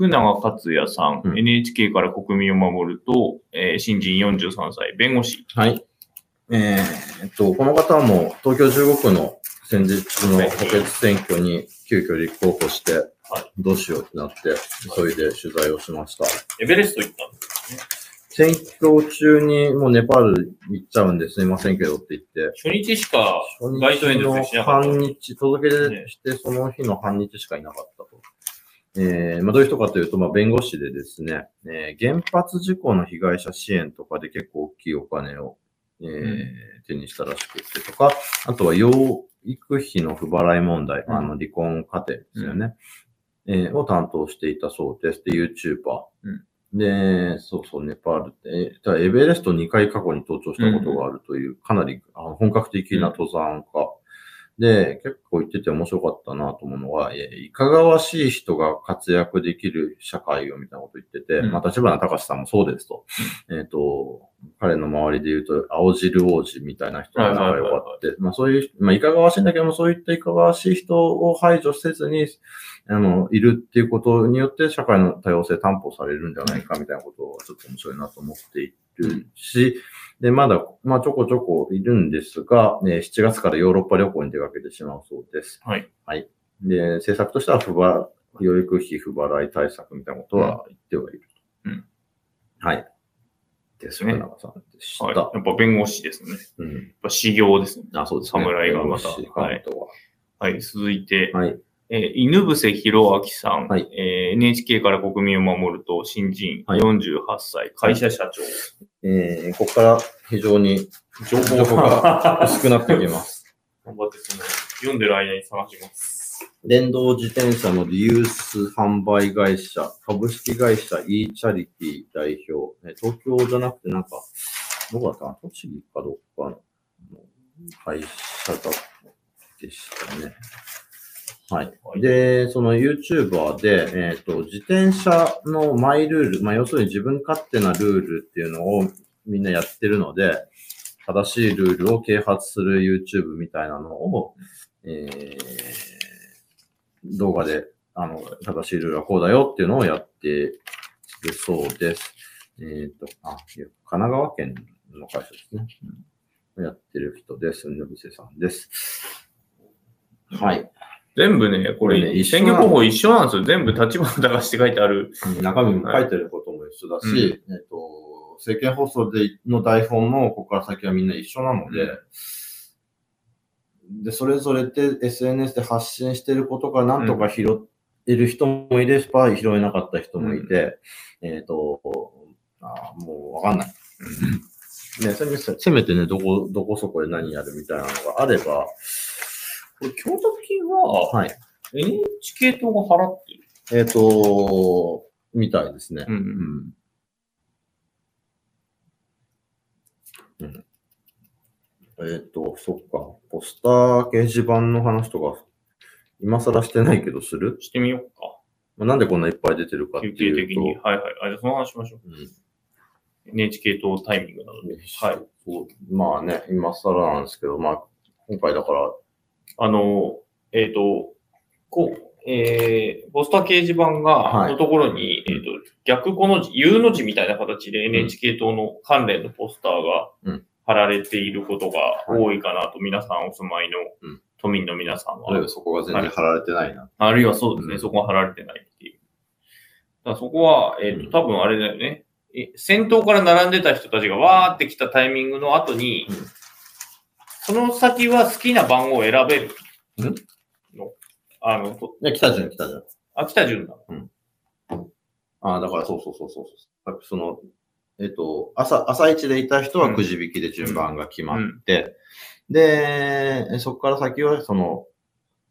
福永克也さん、うん NHK から国民を守ると、えー新人43歳、弁護士。はい。えーえっと、この方はもう東京15区の先日の補欠選挙に急遽立候補して、どうしようってなって、急いで取材をしました。エベレスト行ったんですね。選挙中にもうネパール行っちゃうんですいませんけどって言って、初日しか初街頭演説しなかった。半日、届け出してその日の半日しかいなかったと。えーまあ、どういう人かというと、まあ、弁護士でですね、えー原発事故の被害者支援とかで結構大きいお金を、えーん手にしたらしくてとか、あとは養育費の不払い問題、うんあの離婚家庭ですよね、えーを担当していたそうです。で、YouTuber。うんで、そうそう、ネパールって、えただエベレスト2回過去に登頂したことがあるという、かなりあの本格的な登山家。で、結構言ってて面白かったなと思うのは、えいかがわしい人が活躍できる社会をみたいなこと言ってて、うん。まあ、立花隆さんもそうですと。えっ、と、彼の周りで言うと、青汁王子みたいな人が仲良かって、まあそういう、まあいかがわしいんだけども、そういったいかがわしい人を排除せずに、あの、いるっていうことによって社会の多様性担保されるんじゃないかみたいなことをちょっと面白いなと思っているし、で、まだ、まあちょこちょこいるんですが、ね、7月からヨーロッパ旅行に出かけてしまうそうです。はい。はい。で、政策としては不払、養育費不払い対策みたいなことは言ってはいる。うん。はい。です。ね福永さんでした。はい。やっぱ弁護士ですね。やっうん。ぱ修行ですね。あ、そうですね。侍がまたはいはい。続いて、はい。えー犬伏博明さん、はいえー NHK から国民を守ると、新人、はい48歳、会社社長。えー、ここから非常に情報が薄くなってきます。頑張ってその、読んでる間に探します。電動自転車のリユース販売会社、株式会社 e チャリティ代表、え東京じゃなくてなんか、どこだったかな？栃木かどっかの会社だでしたね。はい。で、その YouTuber で、えっ、と、自転車のマイルール、まあ、要するに自分勝手なルールっていうのをみんなやってるので、正しいルールを啓発する YouTube みたいなのを、えー、動画で、あの、正しいルールはこうだよっていうのをやってるそうです。えっ、と、あ、神奈川県の会社ですね。うん、やってる人です。野伏さんです。はい。全部ね、ここれね選挙候補一緒なんですよ。全部立花隆って書いてある。中身も書いてることも一緒だし、えっと、政見放送での台本もここから先はみんな一緒なので、で、それぞれで SNS で発信してることがなんとか拾える人もいれば、拾えなかった人もいて、えっ、と、あーもうわかんない。ね、せせめてね、どこ、どこそこで何やるみたいなのがあれば、これ、京都金は、はい。NHK 党が払ってる？えっ、と、みたいですね。うんうんうんえっ、と、そっか。ポスター掲示板の話とか、今更してないけどする、してみようか。まあ、なんでこんないっぱい出てるかって休いうと。憩的に。はいはい。あ、じゃあその話しましょう。うん NHK 党タイミングなので。はい。まあね、今更なんですけど、まあ、今回だから、あの、えっ、と、こう、えー、ポスター掲示板が、はい。のところに、えっ、と、逆この字、U の字みたいな形で NHK 党の関連のポスターがうん。貼られていることが多いかなと、皆さんお住まいのうん。都民の皆さんは。例えばそこが全然貼られてないな。あるいはそうですね、うん。そこは貼られてないっていう。だそこは、えっ、うん。と、多分あれだよね。え先頭から並んでた人たちがわーって来たタイミングの後に、うんその先は好きな番号を選べる？ん？の？あの、といや、来たじゃん、来たじゃん。あ、来た順だ。ああ、だからそうそうそうそうそう。その、えっ、と、朝、朝一でいた人はくじ引きで順番が決まって、で、そこから先はその、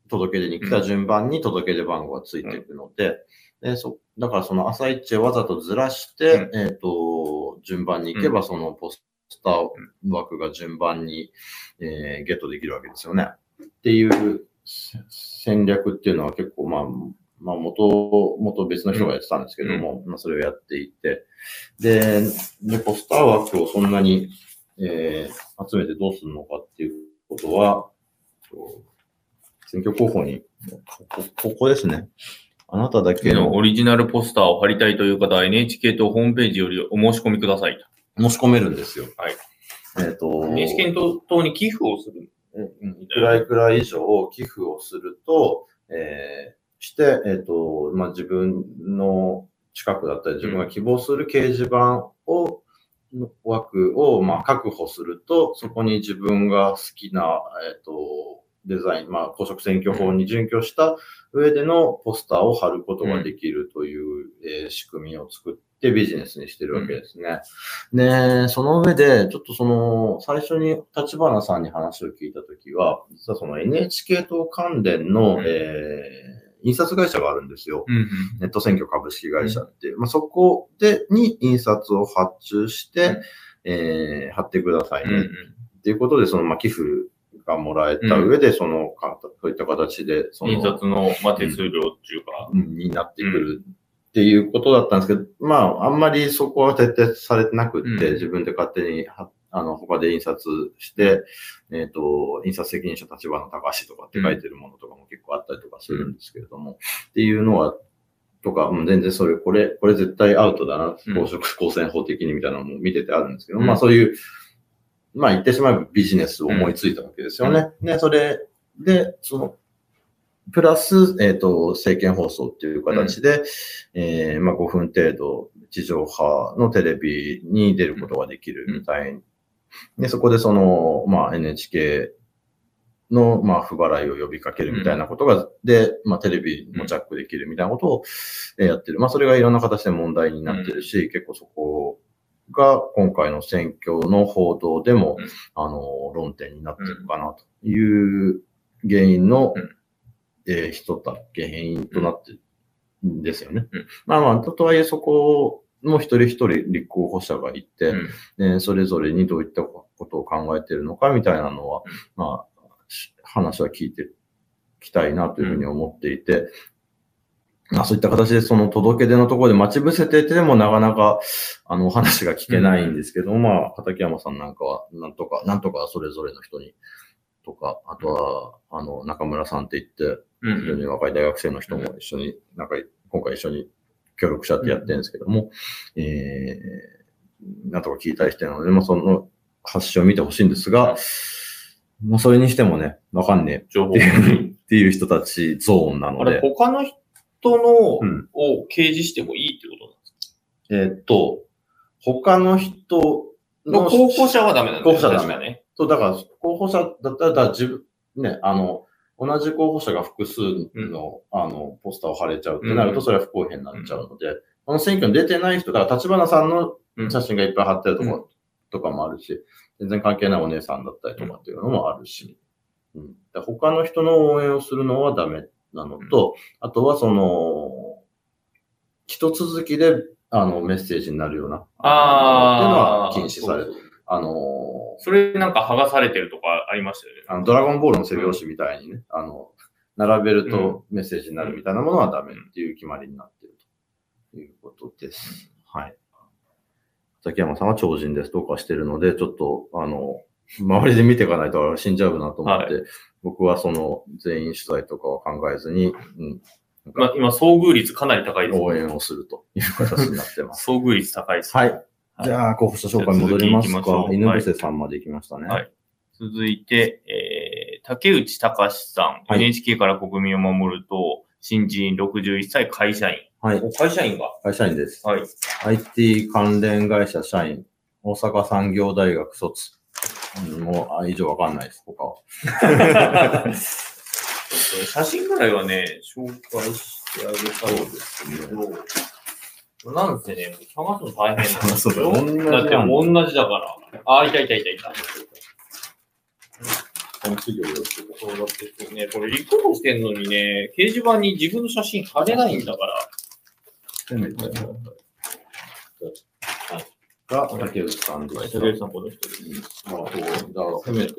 届け出に来た順番に届け出番号がついていくので、でそだからその朝一をわざとずらして、えっ、と、順番に行けば、そのポスター枠が順番に、えーゲットできるわけですよね。っていうせ戦略っていうのは結構、まあ、まあ、元、元別の人がやってたんですけども、まあ、それをやっていて、で、でポスター枠をそんなに、えー集めてどうするのかっていうことは、選挙候補に、ここここですね。あなただけののオリジナルポスターを貼りたいという方は NHK とホームページよりお申し込みください。申し込めるんですよ。はい。えっ、と、NHK 等に寄付をする。うんいくらいくら以上寄付をすると、えーして、えっ、と、まあ、自分の近くだったり、自分が希望する掲示板を、の枠を、まあ、確保すると、そこに自分が好きな、えっ、と、デザイン、まあ、公職選挙法に準拠した上でのポスターを貼ることができるという、えー仕組みを作ってビジネスにしてるわけですね。で、その上で、ちょっとその、最初に立花さんに話を聞いたときは、実はその NHK 党関連の、うん。えー印刷会社があるんですよ。うんネット選挙株式会社って。いう。まあ、そこで、に印刷を発注して、うん。えー貼ってくださいね。うんうん。っていうことで、その、まあ、寄付がもらえた上で、その、かそういった形で、その、印刷の、まあ、手数料っていうか、うんになってくるっていうことだったんですけど、まあ、あんまりそこは徹底されてなくって、うん。自分で勝手には、あの、他で印刷して、えっ、と、印刷責任者立花隆とかって書いてるものとかも結構あったりとかするんですけれども、っていうのは、とか、もう全然それ、これ、これ絶対アウトだな、うん。公職公選法的にみたいなのも見ててあるんですけど、うん。まあそういう、まあ言ってしまえばビジネスを思いついたわけですよね。で、それで、その、プラス、えっ、と、政見放送っていう形で、えーまあ5分程度、地上波のテレビに出ることができるみたいで、そこでその、まあ NHK の、まあ、不払いを呼びかけるみたいなことが、で、まあ、テレビもジャックできるみたいなことをえーやってる。まあ、それがいろんな形で問題になってるし、結構そこが今回の選挙の報道でも、うん。あの、論点になってるかなという原因の、うんえー人だ、原因となってるんですよね。うん。まあまあ、ととはいえそこも一人一人立候補者がいて、うん。でそれぞれにどういったことを考えているのかみたいなのは、うん。まあ、し話は聞いていきたいなというふうに思っていて、まあ、そういった形でその届け出のところで待ち伏せててもなかなか、あの、お話が聞けないんですけど、まあ、畠山さんなんかは、なんとか、なんとかそれぞれの人に、とか、あとは、あの、中村さんって言って、うん非常に若い大学生の人も一緒に、なんか、今回一緒に協力し合ってやってるんですけども、えー、なんとか聞いたりしてるので、まあ、その発信を見てほしいんですが、まあ、それにしてもね、わかんね情報えっていう人たちゾーンなあれ、ので、他の人の、うん。を掲示してもいいってことなんですえーっと、他の人かの候補者はダメなんだよ候補者はダメ。ね。そう、だから、候補者だったら、自分、ね、あの、同じ候補者が複数の、あの、ポスターを貼れちゃうってなると、うん。それは不公平になっちゃうので、この選挙に出てない人、だから、立花さんのうん写真がいっぱい貼ってるところとかもあるし、全然関係ないお姉さんだったりとかっていうのもあるし、うん、他の人の応援をするのはダメなのと、あとはその、一続きで、あの、メッセージになるような、ああ。っていうのは禁止される。あの、それなんか剥がされてるとかありましたよね。あの、ドラゴンボールの背拍子みたいにね、あの、並べるとメッセージになるみたいなものはダメっていう決まりになっているということです。はい。崎山さんは超人ですとかしてるので、ちょっと、あの、周りで見ていかないと死んじゃうなと思って、僕はその全員取材とかは考えずに、うん、まあ、今、遭遇率かなり高いです。応援をするという形になってます。遭遇率高いです。はい。はいじゃあ、候補者紹介戻りますか犬伏さんまで行きましたね。はい続いて、えー、竹内隆さん、はい NHK から国民を守ると、新人61歳会社員。はい。お会社員が。会社員です。はい。IT 関連会社社員、大阪産業大学卒。うんもう、あ以上わかんないです、他は。写真ぐらいはね、紹介してあげたいんですけど、なんせね、探すの大変なんですよ。そうだ同じだだって同じだから。あ、いたいたいたいた。この授業ですけどそうだってね、これ立候補してんのにね、掲示板に自分の写真貼れないんだから。せめて、が、竹内さんでした。竹内さんこの人です。まあ、そう、だから、せめて、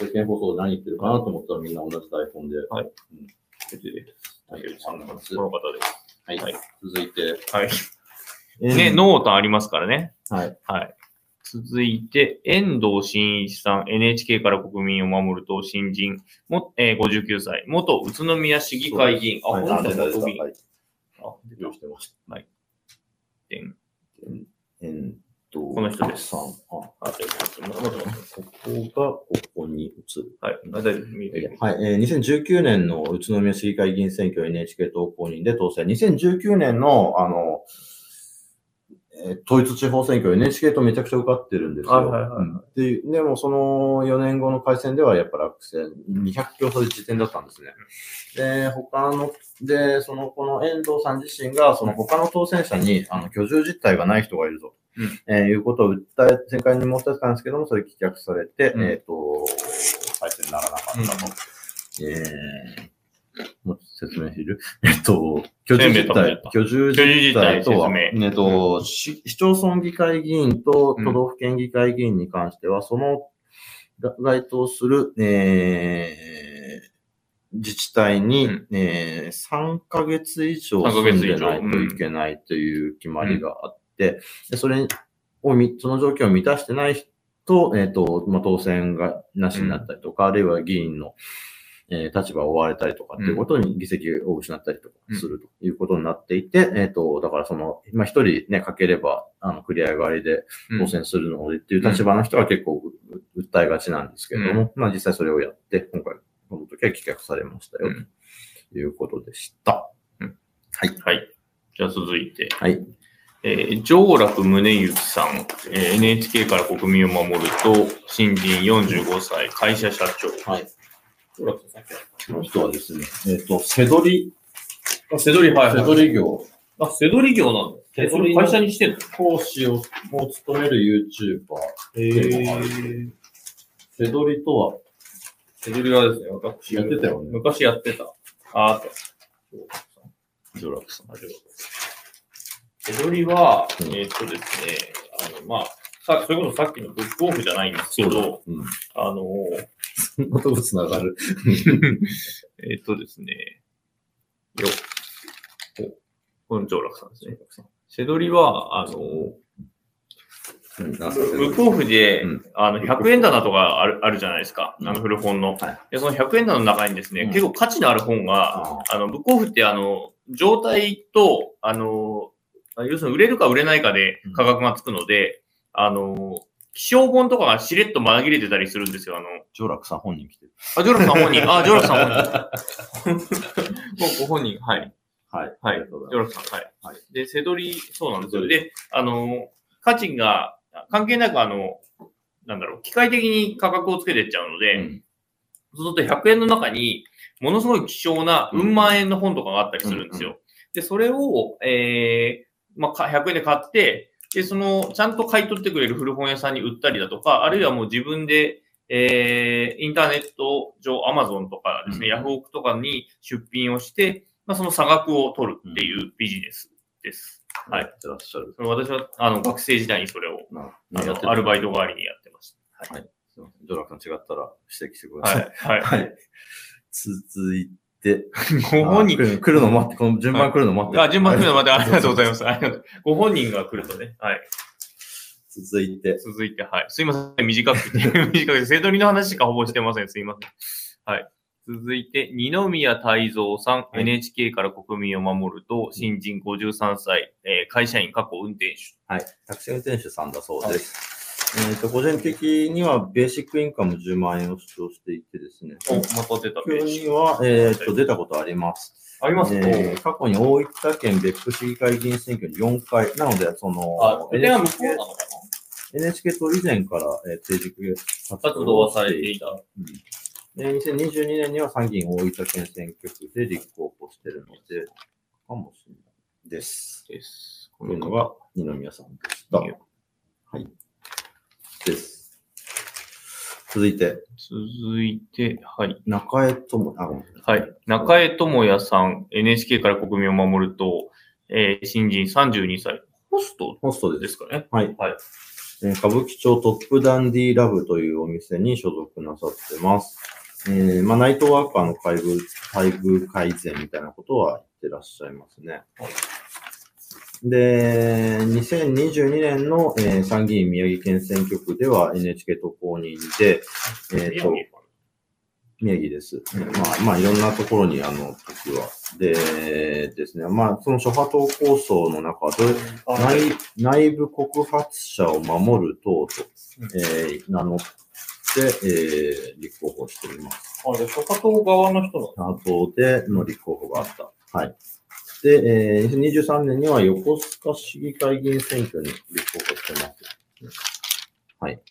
世間放送で何言ってるかなと思ったらみんな同じ台本で。はいうん。竹内さんこ竹内さんです。の方です。はい。はい続いて、はい。えーね、濃淡ありますからね。はい。はい。続いて、遠藤真一さん、NHK から国民を守る党新人、もえー、59歳、元宇都宮市議会議員。あ、はい、この人出た出た元議員。はい。あ、出た用意してました。遠えーっと、この人ですさん。あ、あ、とここがここに移る。はい。あ、大はい、えー2019年の宇都宮市議会議員選挙 NHK 党公認で当選。2019年の、あの、えー統一地方選挙 NHK とめちゃくちゃ受かってるんですよ。はいはいはいででも、その4年後の改選ではやっぱ落選、200票差で時点だったんですね。で、他の、で、その、この遠藤さん自身が、その他の当選者に、あの、居住実態がない人がいると、うん。えーいうことを訴え、前回に申し立てたんですけども、それ棄却されて、うん。えっ、と、再選にならなかったと。えーもう説明する？えっと、居住実態生命ともやった、居住実態とは、えっと、市市町村議会議員とうん都道府県議会議員に関しては、そのが該当する、えー自治体に、うん。えー3ヶ月以上3ヶ住んでないといけないという決まりがあって、でそれをみ、その条件を満たしてない人、えっ、と、まあ、当選がなしになったりとか、あるいは議員の、えー立場を追われたりとかっていうことに議席を失ったりとかするということになっていて、えっ、と、だからその、まあ、一人ね、かければ、あの、繰り上がりでうん。当選するのでっていう立場の人は結構うう訴えがちなんですけれども、まあ実際それをやって、今回、この時は棄却されましたよ、うん。ということでした。はい。じゃあ続いて、はい。えー、上楽宗行さん、えー NHK から国民を守ると、新人45歳、会社社長。はい。上楽さん、さっきこの人はですね、えっ、と、せどり、あ、せどり、はい、せどり業、あ、せどり業なんだ。え、それ会社にしてんの？講師をを務める YouTuber。へせどりとは、せどりはですね、私。やってたよね昔やってた。あ、あった。上楽さん。あ、上楽せどりは、うんえーっとですね、あの、まあ、さ、それこそさっきのブックオフじゃないんですけど、うん。あの、そんなとこつながる。えーっとですね、よ、お、この上楽さんですね。せどりは、あの、ブブックオフで、うんあの、100円棚とかあるあるじゃないですか。あの、古本の。はいで、その100円棚の中にですね、うん結構価値のある本が、ああの、ブックオフって、あの、状態と、あの、要するに売れるか売れないかで価格がつくので、あの、気象本とかがしれっと紛れてたりするんですよ。あの、上楽さん本人来てる。あ、ジョロさん本人。あ、ジョロさん本人。もうご本人。はい。はい。はい。ジョロさん。はい。はいで、セドリ、そうなんですよ。で、あの、価値が、関係なく、あの、なんだろう、機械的に価格をつけていっちゃうので、うんそうすると100円の中に、ものすごい希少な、うんうん万円の本とかがあったりするんですよ。うんで、それを、えー、まあ、か100円で買って、で、その、ちゃんと買い取ってくれる古本屋さんに売ったりだとか、あるいはもう自分で、えー、インターネット上、アマゾンとかですね、うんヤフオクとかに出品をして、まあ、その差額を取るっていうビジネスです。はい。やってらっしゃる。私は、あの、学生時代にそれを、アルバイト代わりにやってました。はい。すいません。ジョラクさん違ったら指摘してください。はい。はい。はい。続いて、ご本人あ来るの待って、この順番来るの待って。あ、順番来るのまでありがとうございす。ます。ご本人が来るとね。はい。続いて、続いて、はい。すいません。短くて、短くて、生徒りの話しかほぼしてません。すいません。はい。続いて、二宮泰造さん、い NHK から国民を守ると、新人53歳、えー会社員、過去運転手。はい。タクシー運転手さんだそうです。えっ、と、個人的にはベーシックインカム10万円を主張していてですね。お、また出た東京には、えっ、と、出たことあります。ありますえー過去に大分県別府市議会議員選挙に4回、なので、その、あ、これは向こう NHK なのか NHK と以前から、えー、政治な活動はされていた。うんで2022年には参議院大分県選挙区で立候補してるので、かもしれないです。です。こういうのが二宮さんでした。二はい。です。続いて、続いて、はい。中江智、あ、ごめんなさはい。中江智也さん、NHK から国民を守ると、えー新人32歳。ホストホストで。ですすかね。はい。はいえー歌舞伎町トップダンディラブというお店に所属なさってます。えー、まあ、ナイトワーカーの待遇、待遇改善みたいなことは言ってらっしゃいますね。で、2022年の、えー参議院宮城県選挙区では NHK と公認で、えっ、と、宮城です。うんまあ、まあ、いろんなところに、あの、時は。でですね、まあ、その諸派党構想の中で、内内部告発者を守る党と、うんえー名乗って、えー立候補しています。あ、じゃあ、諸派党側の人だ。派党での立候補があった。はい。で、えー2023年には横須賀市議会議員選挙に立候補してます。はい。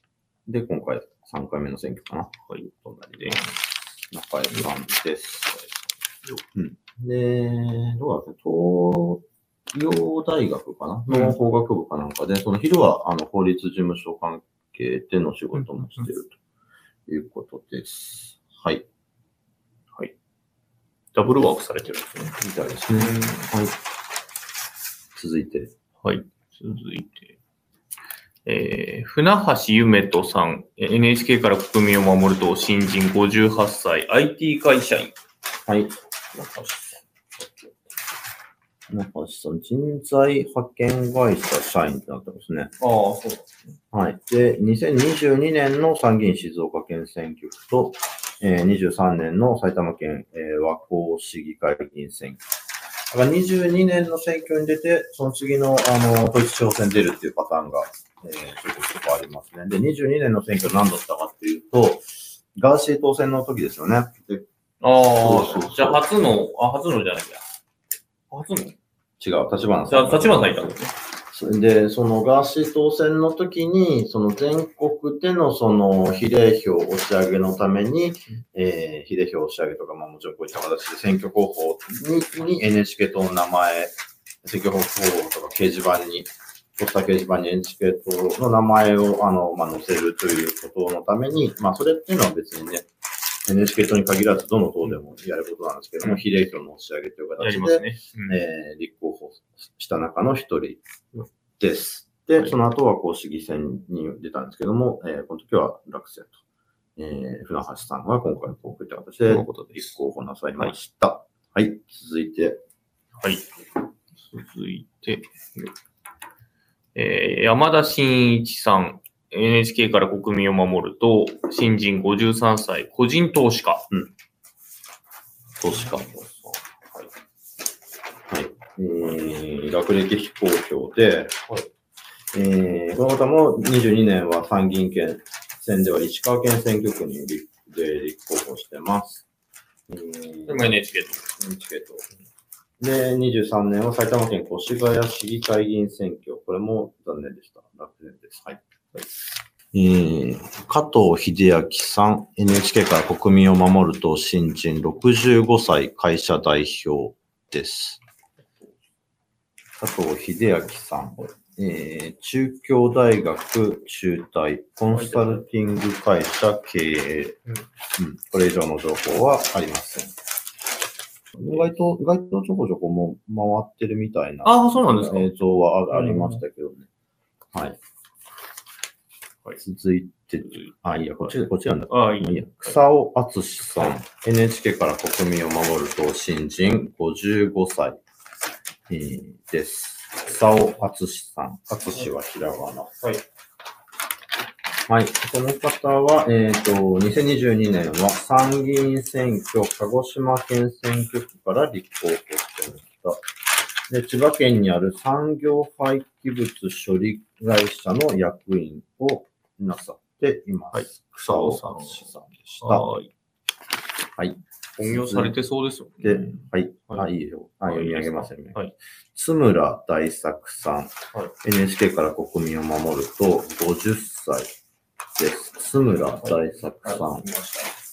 で、今回3回目の選挙かな。はい、隣で。中江さんです。うん。で、どうだっけ、東洋大学かな？の法学部かなんかで、その昼はあの法律事務所関係での仕事もしてるということです。はい。ダブルワークされてるんですね。みたいですね。はい。続いて。はい。続いて。えー、船橋夢人さん、えー NHK から国民を守ると新人58歳、IT 会社員。はい。船橋さ中橋さん、人材派遣会社社員ってなってますね。ん。ああ、そうだ。はい。で、2022年の参議院静岡県選挙区と、えー23年の埼玉県、えー和光市議会議員選挙。だから22年の選挙に出て、その次の、あの、統一地方選出るっていうパターンが、えー、ちょこちょこありますね。で、22年の選挙何だったかっていうと、ガーシー当選の時ですよね。でああ、そうそうそうじゃあ初の、あ、初のじゃないや。初の？違う、立花じさん。立花さんいたんですね。それで、そのガーシー当選の時に、その全国でのその比例票押し上げのために、えー比例票押し上げとか、まあもちろんこういった形で選挙候補にに NHK 党の名前、選挙候補とか掲示板に、ポスター掲示板に NHK 党の名前をあの、まあ、載せるということのために、まあそれっていうのは別にね、NHK 党に限らずどの党でもやることなんですけども、うん。比例票の押し上げというや形で、ね。うん。えー立候補した中の一人です。で、はいその後は公式議選に出たんですけども、えーこの時は落選と。えー船橋さんが今回こういった形でそういうことです。立候補なさいました。はい、続いて、はい。続いて、えー山田真一さん、NHK から国民を守ると、新人53歳、個人投資家。投資家。はい。えー、学歴非公表で、えー、この方も22年は参議院県選では石川県選挙区に立で立候補してます。えーでも NHK と。NHK と。で、23年は埼玉県越谷市議会議員選挙。これも残念でした。落選です。はい。えー、加藤秀明さん、NHK から国民を守る党新人65歳会社代表です。加藤秀明さん、えー、中京大学中退、コンサルティング会社経営。うんうん、これ以上の情報はありません。意外と、意外とちょこちょこもう回ってるみたいなああ、そうなんですか。映像はありましたけどね。はい。はい続いて、あ、いいや、こっち、こっちなんだ。ああ、いいや。草尾敦さん、NHK から国民を守る党新人55歳、えーです。草尾敦さん。敦はひらがな。はい。はい。この方は、えっ、と、2022年は参議院選挙、鹿児島県選挙区から立候補してました。で、千葉県にある産業廃棄物処理会社の役員をなさっています。はい草尾さんでした。はい。はい。本業されてそうですよでね。、はい。はいあ、いいよ。あ、読み上げますよね。はい。津村大作さん、はい NHK から国民を守ると50歳です。津村大作さん。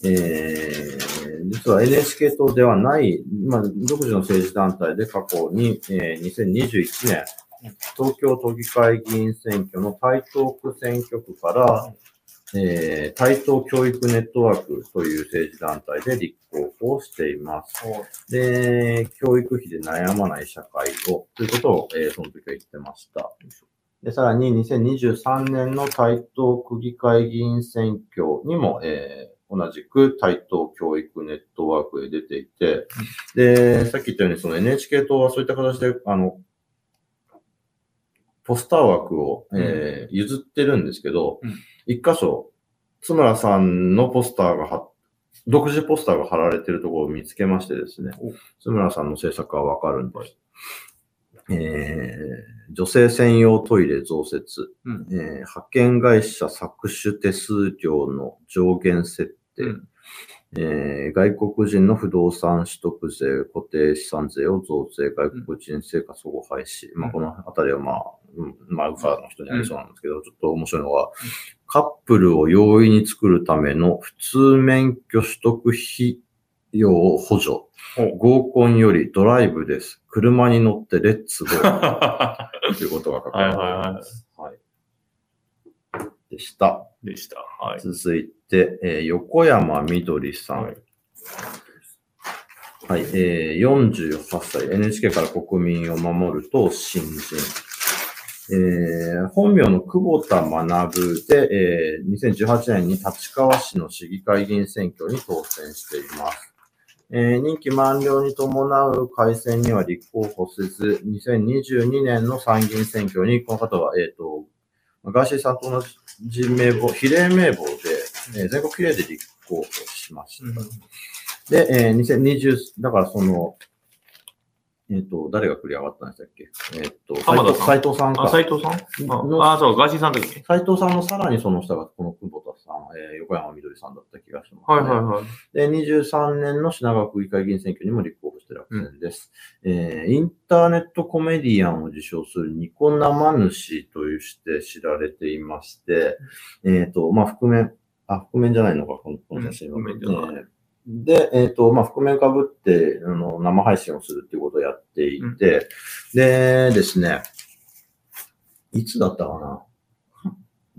えー、実は NHK 党ではない、まあ、独自の政治団体で過去に、えー、2021年、東京都議会議員選挙の台東区選挙区から、えー、台東教育ネットワークという政治団体で立候補をしています。で、教育費で悩まない社会を、ということを、えーその時は言ってました。で、さらに2023年の台東区議会議員選挙にも、えー同じく台東教育ネットワークで出ていて、で、さっき言ったようにその NHK 党はそういった形で、あの、ポスター枠を、えー譲ってるんですけどうん、一、箇所、津村さんのポスターが貼独自ポスターが貼られてるところを見つけましてですねお、津村さんの制作はわかるんです。えー女性専用トイレ増設、うん。えー派遣会社搾取手数料の上限設定、うん。えー外国人の不動産取得税、固定資産税を増税、外国人生活保護廃止。まあ、このあたりはまあ、うんまあ、ウファーの人にありそうなんですけど、ちょっと面白いのは、カップルを容易に作るための普通免許取得費用補助。合コンよりドライブです。車に乗ってレッツゴーは ということが書かれています。はい。でした。い。でした。はい。続いて、えー横山みどりさん。はいはい、えー、48歳、NHK から国民を守ると新人。えー本名の久保田学で、えー2018年に立川市の市議会議員選挙に当選しています。えー任期満了に伴う改選には立候補せず、2022年の参議院選挙に、この方は、えっ、と、ガーシーさんと同じ名簿、比例名簿で、えー全国比例で立候補しました。で、えー2020、だからその、えっ、と、誰が繰り上がったんでしたっけ？えっ、と、浜田さん斉藤さんか。あ、斎藤さん？のああ、そう、ガーシーさんの時ね。斉藤さんのさらにその下がこの久保田さん、えー横山みどりさんだった気がします、はいはいはい。で、23年の品川区議会議員選挙にも立候補して落選です、えーインターネットコメディアンを自称するニコ生主というして知られていまして、えっ、と、まあ、覆面、あ、覆面じゃないのか、このこの写真は。うん覆面じゃないえーで、えっ、と、まあ、覆面被って、あの、生配信をするっていうことをやっていて、でですね、いつだったかな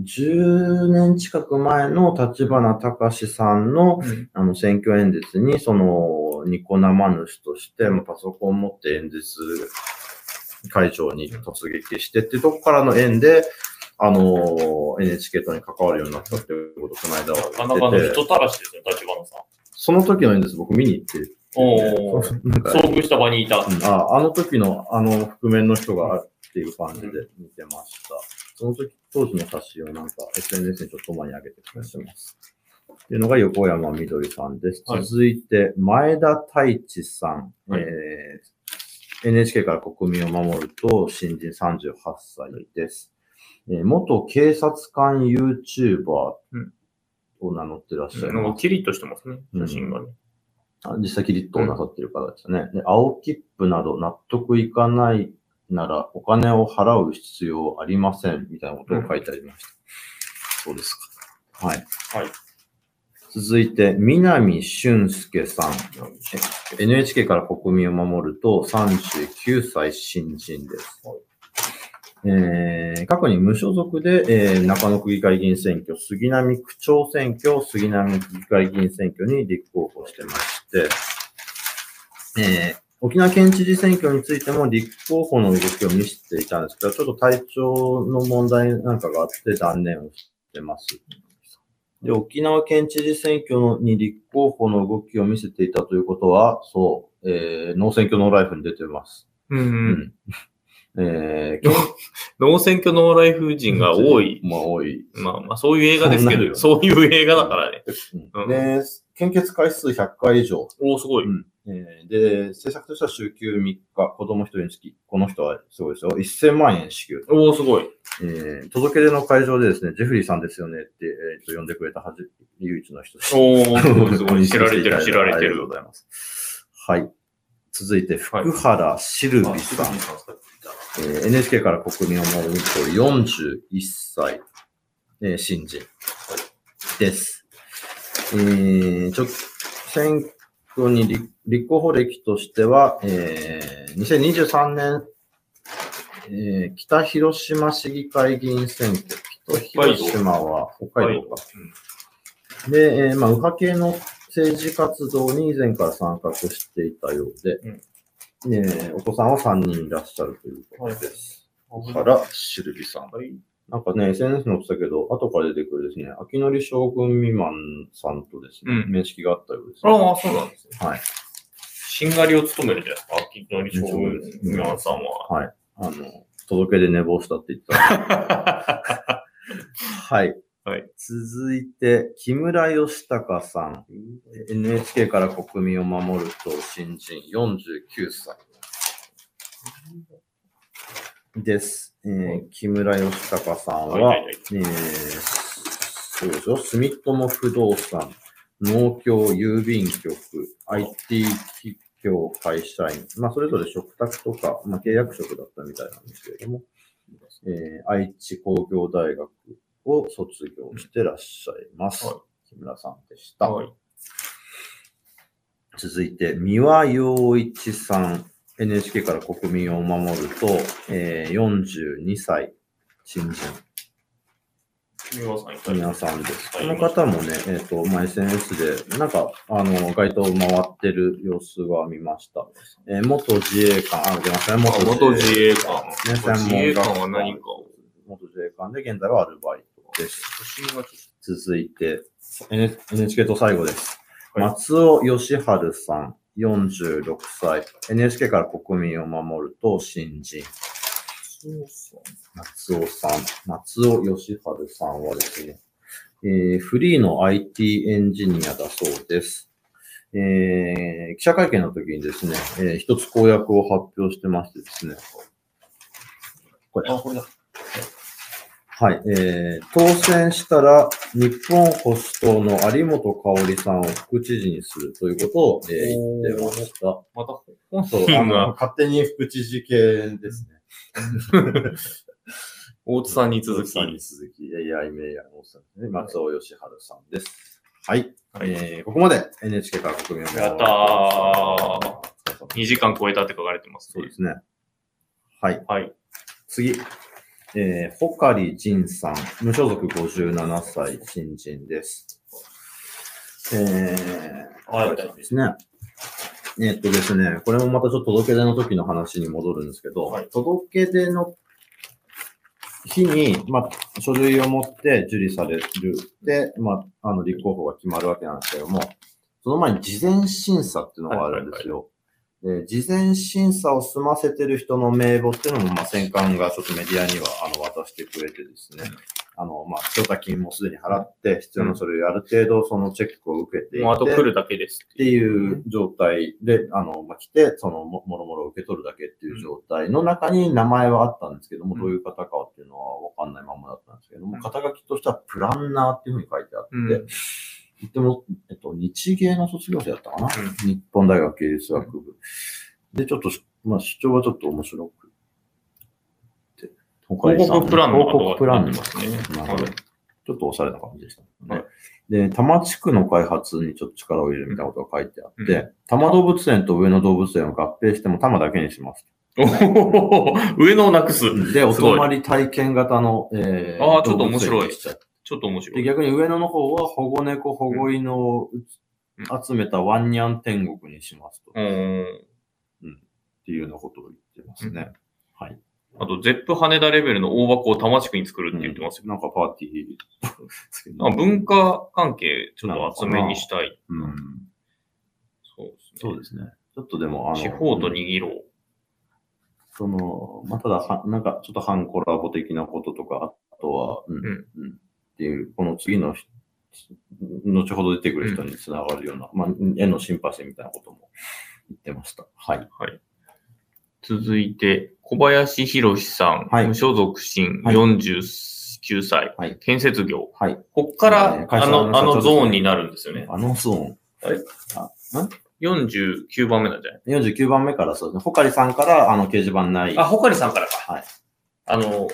？10年近く前の立花隆さんのうん。あの選挙演説に、その、ニコ生主として、まあパソコンを持って演説会場に突撃してっていうとこからの縁で、あの、NHK とに関わるようになったっていうことをこの間なかなかの人たらしですね、立花さん。その時の演説僕見に行ってて、おお。遭遇した場にいた。うんああの時のあの覆面の人がっていう感じで見てました。その時、当時の写真をなんか SNS にちょっと前に上げてくれてます。っていうのが横山みどりさんです。はい続いて、前田太一さん。はいえー NHK から国民を守ると、新人38歳です。えー元警察官 YouTuber うんを名乗ってらっしゃいなん。かキリッとしてますね、写真がね。あ実際キリッとなさってる方ですね。で、青切符など納得いかないならお金を払う必要ありませんみたいなことを書いてありました。そうですか。はい。はい。続いて、南俊介さん。NHK から国民を守ると39歳新人です。えー過去に無所属で、えー中野区議会議員選挙、杉並区長選挙、杉並区議会議員選挙に立候補してまして、えー沖縄県知事選挙についても立候補の動きを見せていたんですけど、ちょっと体調の問題なんかがあって断念をしてます。で、沖縄県知事選挙のに立候補の動きを見せていたということは、そう、えー、ノー選挙ノーライフに出てます。うんううん。えー、ノー選挙ノーライフ人が多い。まあ多い。まあまあ、そういう映画ですけど、そうそういう映画だからね。うんうんで、献血回数100回以上。おお、すごい。えーで、政策としては週休3日、子供1人につき、この人はすごいですよ。1000万円支給。おお、すごい。えー届け出の会場でですね、ジェフリーさんですよねって、えーと呼んでくれたはじ唯一の人です。おお、すごい。知られてる、知られてるありがとう。ございます。はい。続いて、福原シルビさん。えー NHK から国民を守ると41歳、えー新人です。えー、ちょ選挙に立立候補歴としては、えー、2023年、えー北広島市議会議員選挙。北広島は北海道か。で、えーまあ、右派系の政治活動に以前から参画していたようで、えーお子さんは3人いらっしゃるということです。から、シルビさん。はい。なんかね、SNS 載ってたけど、後から出てくるですね、秋のり将軍未満さんとですね、うん面識があったようです、ね。ああ、そうなんですね。はい。しんがりを務めるじゃないですか？秋のり将軍皆さんは。はい。あの、届けで寝坊したって言った。はい。はい。続いて、木村義孝さん。NHK から国民を守ると新人49歳。です。えーはい。木村義孝さんは、はいはいはい。えーそうでしょ住友不動産、農協郵便局、IT 企業会社員、まあ、それぞれ職託とか、まあ、契約職だったみたいなんですけれども、えー愛知工業大学を卒業してらっしゃいます。はい木村さんでした。はい。続いて、三輪洋一さん。NHK から国民を守ると、えー42歳、新人。三輪さんさんです。はいこの方もね、えっ、と、まあ、SNS で、なんか、あの、街頭回ってる様子は見ました。えー元自衛官、あ、出ましたね。あ元自衛官。ね、自衛官は何かを。元自衛官で、現在はアルバイトです。続いて、N- NHK と最後です。はい松尾義治さん、46歳。NHK から国民を守ると新人。松尾さん。松尾義治さんはですね、えーフリーの IT エンジニアだそうです。えー記者会見の時にですね、えー一つ公約を発表してましてですね、これ、あ、これだ。はい、えー当選したら日本保守党の有本香織さんを副知事にするということを、えー言ってました。また本そう、人あの、が勝手に副知事系ですね。大津さんに続き。さんに続き、いや、イメイヤの大津さんですね。松尾義治さんです。はい。はいえーここまで NHK から国民をやったー。2時間超えたって書かれてますねそうで。すね。はい。はい。次。えー、ホカリジンさん。無所属57歳、新人です。えー、はいですね。えーっとですね、これもまたちょっと届け出の時の話に戻るんですけど、はい届け出の日に、まあ、書類を持って受理される。で、まあ、あの、立候補が決まるわけなんですけども、その前に事前審査っていうのがあるんですよ。で、事前審査を済ませてる人の名簿っていうのも、まあ、戦艦がちょっとメディアには、あの、渡してくれてですね、あの、まあ、調査金もすでに払って、必要な書類ある程度、そのチェックを受けていて、もうあと来るだけですっていう。状態で、あの、まあ、来て、そのも、もろもろ受け取るだけっていう状態の中に名前はあったんですけども、うん。どういう方かっていうのはわかんないままだったんですけども、うん。肩書きとしてはプランナーっていうふうに書いてあって、うん言っても、えっと、日芸の卒業生だったかな、うん日本大学芸術学部。で、ちょっと、まあ、主張はちょっと面白くて。他にさ広告プランナーとか広告プランナーなってますねなるほどはいちょっとおしゃれな感じでしたね。はいで、多摩地区の開発にちょっと力を入れるみたいなことが書いてあって、うん多摩動物園と上野動物園を合併しても多摩だけにします。おお上野をなくす。で、お泊まり体験型の、えー、あーちょっと面白いしちゃってちょっと面白で、い。逆に上野の方は保護猫、保護犬をうん集めたワンニャン天国にしますと。うっん。ていうようなことを言ってますね。はい。あと、ゼップ羽田レベルの大箱を多摩地区に作るって言ってますよ。なんかパーティー文化関係ちょっと厚めにしたい。うん。そうですね。そうですね。ちょっとでも、あの、地方と握ろう。その、まあ、ただは、なんか、ちょっと反コラボ的なこととか、あとは、うん、んうん、っていう、この次のひ、後ほど出てくる人につながるような、まあ、絵のシンパシーみたいなことも言ってました。はい。続いて、小林博さん、はい無所属新、はい49歳、はい建設業。はい。こっから、あの、あのゾーンになるんですよね。あのゾーン。あれ？あ、ん？49番目なんじゃない ?49 番目からそうですね。ほかりさんから、あの、掲示板ない。あ、ほかりさんからか。はい。あの、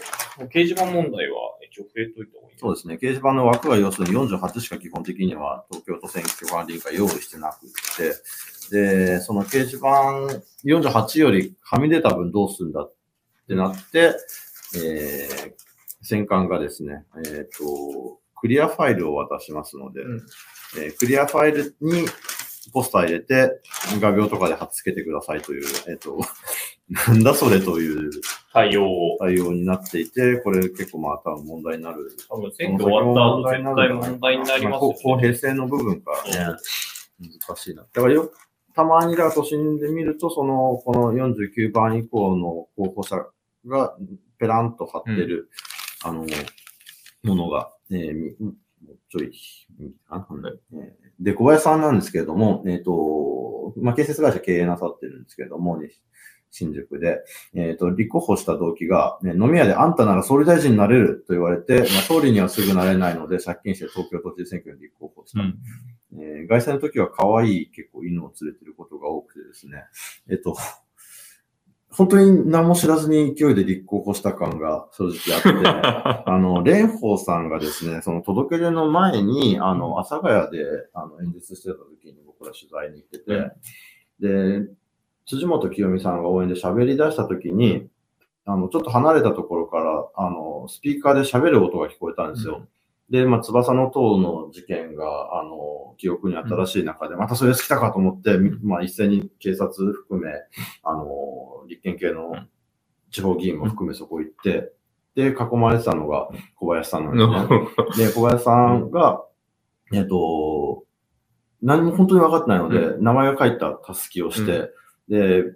掲示板問題は一応触れといた方がいい。そうですね。掲示板の枠が要するに48しか基本的には東京都選挙管理委員会用意してなくって、で、その掲示板48よりはみ出た分どうするんだってなって、えー、選管がですね、えっ、と、クリアファイルを渡しますので、うんえークリアファイルにポスター入れて、画鋲とかで貼っつけてくださいという、えっ、と、なんだそれという対応を。対応になっていて、これ結構まあ多分問題になる多分選挙終わった後絶対問題になりますよ、あ公。平性の部分からね、難しいな。だからよ、たまにだ都心で見ると、その、この49番以降の候補者がペランと貼ってる、あの、ものが、えーみもうちょい、右かな、えーで、小林さんなんですけれども、えっ、と、まあ、建設会社経営なさってるんですけれども、新宿で、えっ、と、立候補した動機が、ね、飲み屋であんたなら総理大臣になれると言われて、まあ、総理にはすぐなれないので、借金して東京都知事選挙に立候補した。うん。えー外祭の時は可愛い結構犬を連れてることが多くてですね、えっと、本当に何も知らずに勢いで立候補した感が正直あって、あの、蓮舫さんがですね、その届け出の前に、あの、阿佐ヶ谷で、あの、演説してた時に僕ら取材に行ってて、で、辻元清美さんが応援で喋り出した時に、あの、ちょっと離れたところから、あの、スピーカーで喋る音が聞こえたんですよ。で、まあ、翼の塔の事件が、あの、記憶に新しい中で、またそれ来たかと思って、みまあ、一斉に警察含め、あの、立憲系の地方議員も含めそこ行って、で、囲まれてたのが小林さんなんですね。で、小林さんが、えっと、何も本当に分かってないので、名前が書いたたすきをして、で、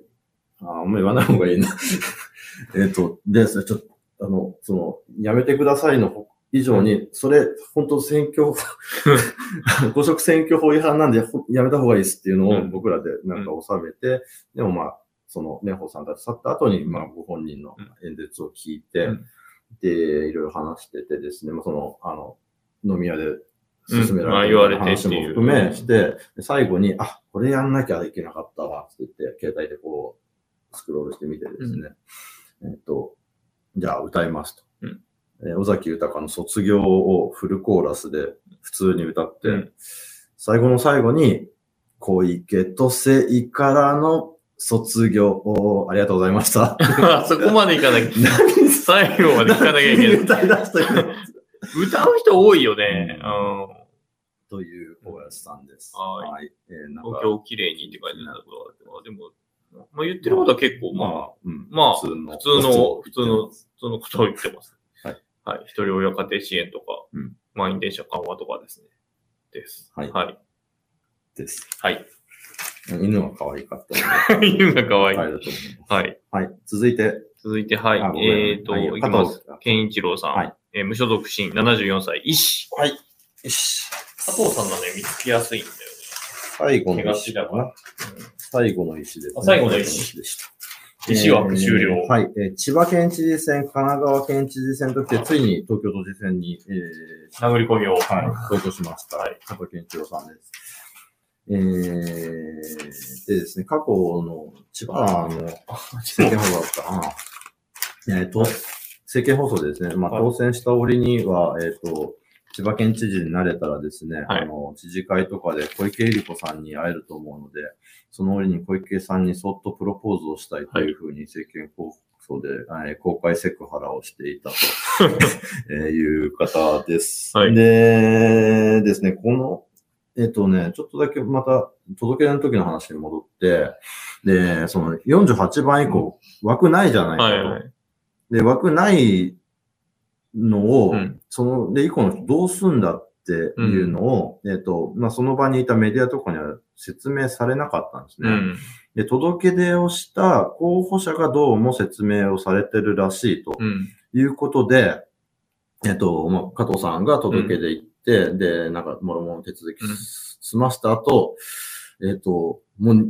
ああんま言わない方がいいな。えっと、で、ちょっと、あの、その、やめてくださいの以上に、それ、本当選挙、公職選挙法違反なんで、ほやめた方がいいですっていうのをうん。僕らでなんか収めて、でもまあ、その、蓮舫さんたち去った後に、まあ、ご本人の演説を聞いて、うん。で、いろいろ話しててですね、まあ、その、あの、飲み屋で進められた言われて話も含めして、で最後に、あ、これやんなきゃいけなかったわ、って言って、携帯でこう、スクロールしてみてですね、えっと、じゃあ歌いますと。うん。えー尾崎豊の卒業をフルコーラスで普通に歌って、うん。最後の最後に、小池都政からの卒業をありがとうございました。あ そこまでいかなきゃ、何最後までいかなきゃいけない。歌い出した？よ歌う人多いよね。ううん。という小林さんです。はいい。えー東京綺麗にって書いてあることがあって、あでも、まあ言ってることは結構、まあ、まあ、うんまあ普通の、普通の、普通の、ことを言ってます。はい。はい。一人親家庭支援とか、うん満員電車緩和とかですね。です。はいはい。です。はい。犬は可愛かったので、犬が可愛い。はい。はい。続いて、続いて、はいえっ、と、はいいきます。健一郎さん。はいえー無所属新、74歳、医師。はい。よし。加藤さんがね、見つけやすいんだよ最後ね。の石だな。手書きだから。最後の石です、ね。あ最後の石でした。石枠終了えーはい、えー千葉県知事選、神奈川県知事選ときて、ついに東京都知事選に、えー殴り込みを。はい、登場しました。はい加藤健一郎さんです。えー、でですね、過去の千葉の政見放送だったな。えっ、と、政見放送でですね、まあ、はい当選した折には、えっ、と、千葉県知事になれたらですね、はいあの、知事会とかで小池百合子さんに会えると思うので、その折に小池さんにそっとプロポーズをしたいというふうに政見放送で、えー公開セクハラをしていたと えーいう方です。はいでですね、この、えっ、とね、ちょっとだけまた届け出の時の話に戻って、で、その48番以降、枠ないじゃないかと。はいはい。で、枠ないのを、うんその、で、以降の人どうすんだっていうのを、えっ、と、まあ、その場にいたメディアとかには説明されなかったんですね。うん。で、届け出をした候補者がどうも説明をされてるらしいとうん。いうことで、えっ、と、まあ、加藤さんが届け出行って、で、なんか、もろもろ手続きうん済ました後、えっ、と、もう、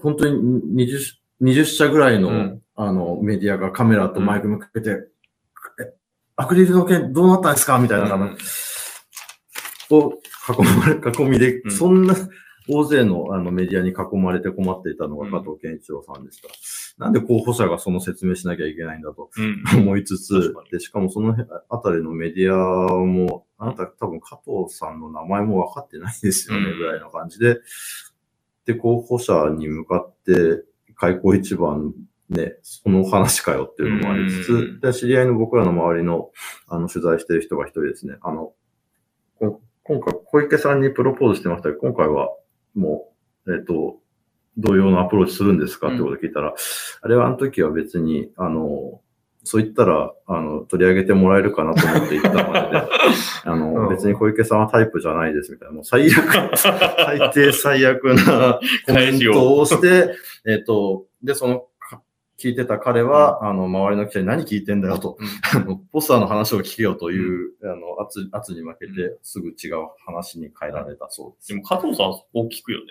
本当に20、20社ぐらいの、うんあの、メディアがカメラとマイク向けて、え、アクリルの件どうなったんですか？みたいな、うん。を囲まれ、囲みで、うん。そんな大勢のあのメディアに囲まれて困っていたのがうん。加藤健一郎さんでした。なんで候補者がその説明しなきゃいけないんだとうん。思いつつ確かに、で、しかもそのあたりのメディアも、あなた多分加藤さんの名前も分かってないですよね、うん。ぐらいの感じで、で、候補者に向かって、開口一番ね、その話かよっていうのもありつうつん、で、知り合いの僕らの周りの、あの、取材してる人が一人ですね、あの、こ今回、小池さんにプロポーズしてましたけど、今回はもう、えっ、と、同様のアプローチするんですかってことを聞いたら、あれはあの時は別に、あの、そう言ったら、あの、取り上げてもらえるかなと思って言ったので、あの、うん。別に小池さんはタイプじゃないですみたいな、もう最悪、最低最悪なコメントをして、えっと、で、その、か聞いてた彼は、あの、周りの記者に何聞いてんだよと、あの、ポスターの話を聞けよという、あの、圧、圧に負けて、すぐ違う話に変えられたそうです。でも加藤さん、そこ聞くよね。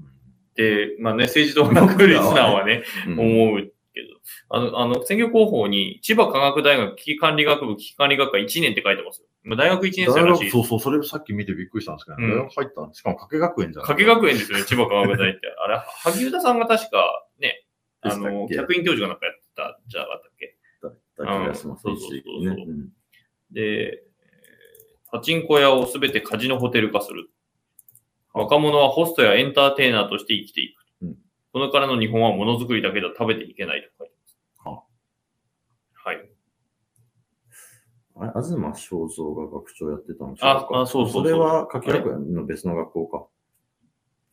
うん。で、まあね、政治と音楽リスナーはね、うん。思うけど、あの、あの、選挙広報に、千葉科学大学危機管理学部危機管理学科1年って書いてますよ。まあ大学1年生大らしい学、。そうそう、それさっき見てびっくりしたんですけど、うん。大学入ったんですしか？も、加計学園じゃない 加計学園ですよね、千葉科学大って。あれ、萩生田さんが確か、ね、あの、け客員教授がなんかやってたんじゃなかったっけ？だった気がします、そうそうそうね。う。ん。で、えーパチンコ屋をすべてカジノホテル化する。若者はホストやエンターテイナーとして生きていく。うん。これからの日本はものづくりだけでは食べていけないと書いてます。はい。あれ、東正蔵が学長やってたの違うか？ああそうそうそう。それは、加計学園の別の学校か。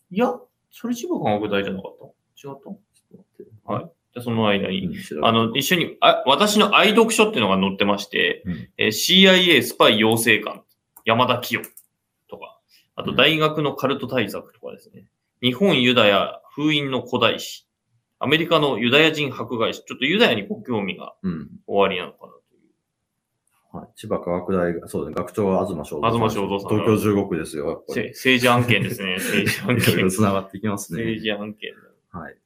いや、それ千葉科学大じゃなかった違ったはいじゃあその間に、あの、一緒に、あ、私の愛読書っていうのが載ってまして、うんえー CIA スパイ養成官、山田清とか、あとうん大学のカルト対策とかですね、日本ユダヤ封印の古代史、アメリカのユダヤ人迫害史、ちょっとユダヤにご興味がうん。おありなのかなという。はい。千葉科学大学、そうですね、学長は東正蔵さん。東正蔵さん東京15区ですよ、やっぱせり。政治案件ですね、政治案いろい件ろ。繋がっていきますね。政治案件。はい。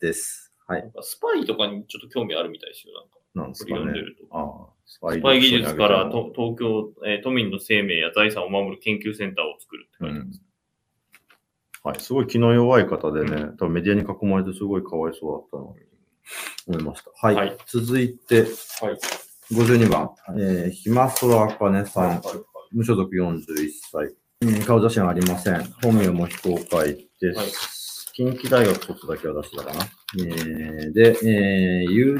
です。はい。スパイとかにちょっと興味あるみたいですよ、なんか。なんですかね。読んでると。ああ、スパスパイ技術から東京、えー都民の生命や財産を守る研究センターを作るって書いてます。はい。すごい気の弱い方でね、多分メディアに囲まれてすごいかわいそうだったなと思いました。はい。はい続いて、はい。52番、えー、ひまそらあかねさん、無所属41歳。うん顔写真はありません。本名も非公開です。はい近畿大学卒だけは出してたかな。えー、で、えー、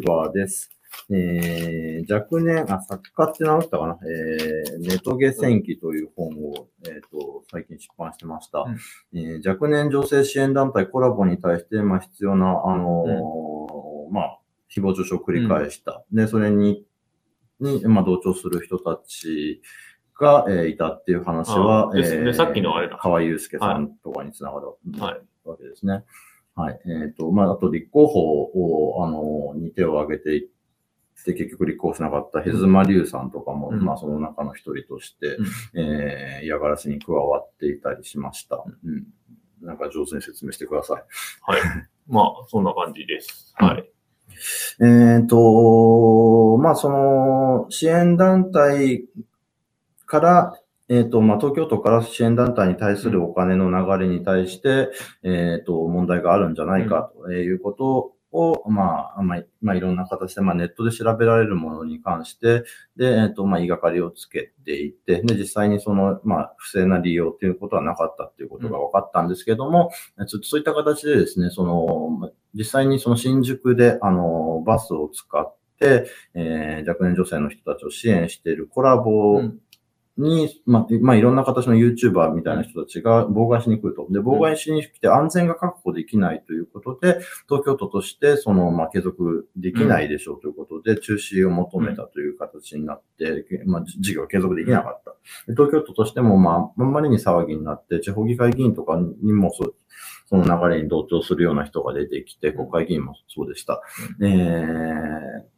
YouTuber です。えー、若年、あ、作家って直ったかな。えー、ネトゲ戦記という本を、えっ、と、最近出版してました。うんえー若年女性支援団体コラボに対して、まあ、必要な、あのーまあ、誹謗中傷を繰り返した。で、それに、に、まあ、同調する人たちが、えーいたっていう話は、あですねさっきのあれだ河合祐介さんとかにつながる、はいわけですね。はい。えっ、と、まあ、あと立候補を、あの、に手を挙げていって、結局立候補しなかったヘズマリュウさんとかも、うんまあ、その中の一人として、うんえー嫌がらせに加わっていたりしました。うん。なんか上手に説明してください。はい。まあ、そんな感じです。はい。えっ、と、まあ、その、支援団体から、えっ、と、まあ、東京都から支援団体に対するお金の流れに対して、えっ、と、問題があるんじゃないかということを、まあ、まあ、まあ、いろんな形で、まあ、ネットで調べられるものに関して、で、えっ、と、まあ、言いがかりをつけていって、で、実際にその、まあ、不正な利用っていうことはなかったっていうことが分かったんですけども、ちょっとそういった形でですね、その、まあ実際にその新宿で、あの、バスを使って、えー若年女性の人たちを支援しているコラボうんに、まあ、まあ、いろんな形の YouTuber みたいな人たちが妨害しに来ると。で、妨害しに来て安全が確保できないということで、東京都として、その、まあ、継続できないでしょうということで、中止を求めたという形になって、まあ、事業継続できなかった。で東京都としても、まあ、あんまりに騒ぎになって、地方議会議員とかにもそう、その流れに同調するような人が出てきて、国会議員もそうでした。えー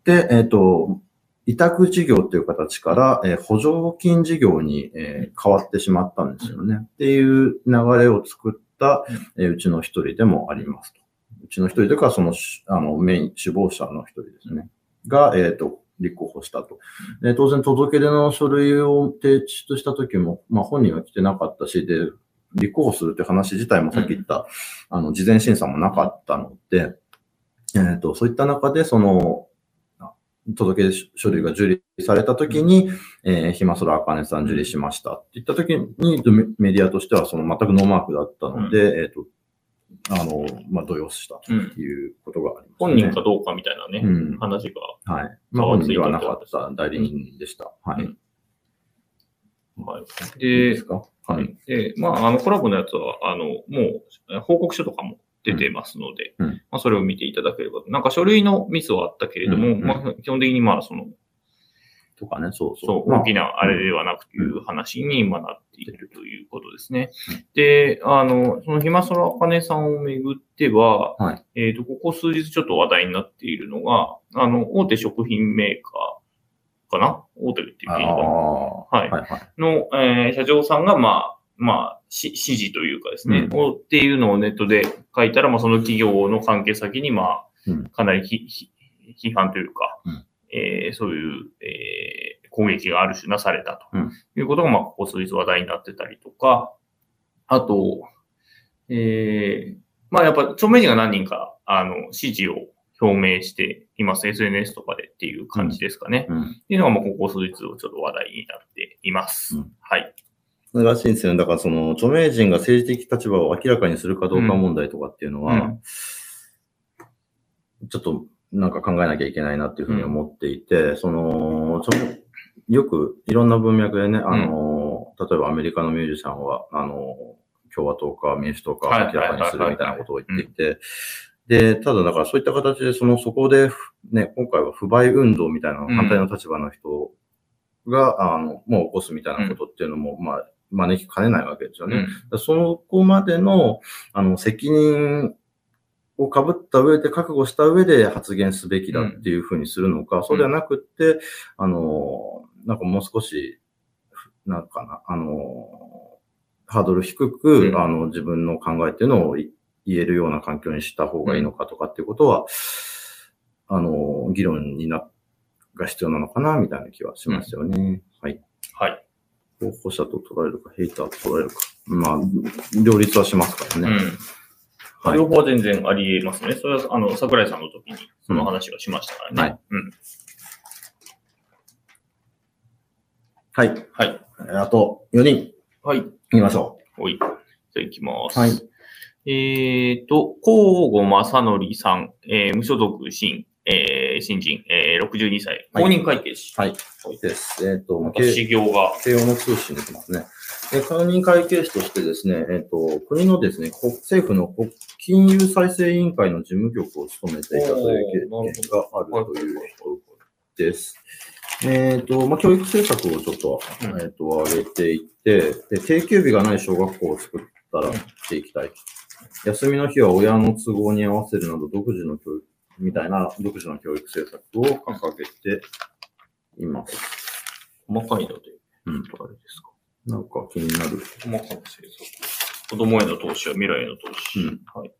で、えっ、と、委託事業っていう形から、えー補助金事業に、えー変わってしまったんですよね。っていう流れを作った、えーうちの一人でもありますと。うちの一人というか、そのし、あの、メイン、首謀者の一人ですね。が、えっ、と、立候補したと。で当然、届け出の書類を提出した時も、まあ、本人は来てなかったし、で、立候補するって話自体もさっき言った、あの、事前審査もなかったので、えっ、と、そういった中で、その、あ届け出書類が受理されたときに、えー、ひまそらあかねさん受理しましたって言ったときに、メメディアとしてはその全くノーマークだったので、えっ、と、あの、まあ、動揺したとうん。いうことがあります、ね。本人かどうかみたいなね、うん。話が。はい。まあ、本人ではなかった代理人でした。はい。うんはい。いいで、ですか？はい。で、まあ、あの、コラボのやつは、あの、もう、報告書とかも出てますので、うん。まあ、それを見ていただければ。なんか書類のミスはあったけれども、うんうん。まあ、基本的にまあ、その、とかね、そうそ、そうう。まあ大きなあれではなくという話に今なっているということですね。うん。で、あの、そのひまそらあかねさんをめぐっては、はい。えっ、と、ここ数日ちょっと話題になっているのが、あの、大手食品メーカーかな？大手って言っていいのかな？あはい。はいはい。の、えー社長さんが、まあ、まあ、し指示というかですね、うんをっていうのをネットで書いたら、まあ、その企業の関係先に、まあ、うんかなりひひ批判というか、うんえーそういう、えー攻撃がある種なされたと、うんいうことが、まあ、ここ数日話題になってたりとか、あと、えーまあ、やっぱ著名人が何人か、あの、支持を表明しています。SNS とかでっていう感じですかね。うん。っていうのが、まあ、ここ数日ちょっと話題になっています。うんはい。らしいんですよね。だからその、著名人が政治的立場を明らかにするかどうか問題とかっていうのは、うん。ちょっとなんか考えなきゃいけないなっていうふうに思っていて、その、ちょよくいろんな文脈でね、あの、例えばアメリカのミュージシャンは、あの、共和党か民主党かを明らかにするみたいなことを言っていて、で、ただだからそういった形で、その、そこで、ね、今回は不買運動みたいなのうん。反対の立場の人が、あの、もう起こすみたいなことっていうのも、まあ、招きかねないわけですよね。そこまでの、あの、責任を被った上で、覚悟した上で発言すべきだっていうふうにするのか、そうではなくって、あの、なんかもう少し、なんかな、あの、ハードル低く、うんあの、自分の考えっていうのをい言えるような環境にした方がいいのかとかっていうことは、あの、議論にな、が必要なのかな、みたいな気はしますよね。はい。はい。候補者と取られるか、ヘイターと取られるか。まあ、両立はしますからね。うん。はい両方は全然あり得ますね。それは、あの、桜井さんの時にその話がしましたからね。はい。うん。はい。はい。あと、4人、はい。行きましょおい。じゃあ行きます。はい。えっ、と、甲吾正則さん、えー無所属新、えー新人、えー62歳、公認会計士。はいう。です。えっ、と、まあなんか修行が、慶応の通信に来ますね。で、公認会計士としてですね、えっ、と、国のですね、国政府の国金融再生委員会の事務局を務めていたという経験があるということです。えっ、と、まあ、教育政策をちょっと、うんえっ、と、挙げていって、で、定休日がない小学校を作ったらしていきたい。休みの日は親の都合に合わせるなど、独自の教育、みたいな独自の教育政策を掲げています。細かいので、うん。あれですか？なんか気になる。細かな政策。子供への投資は未来への投資。うんはい。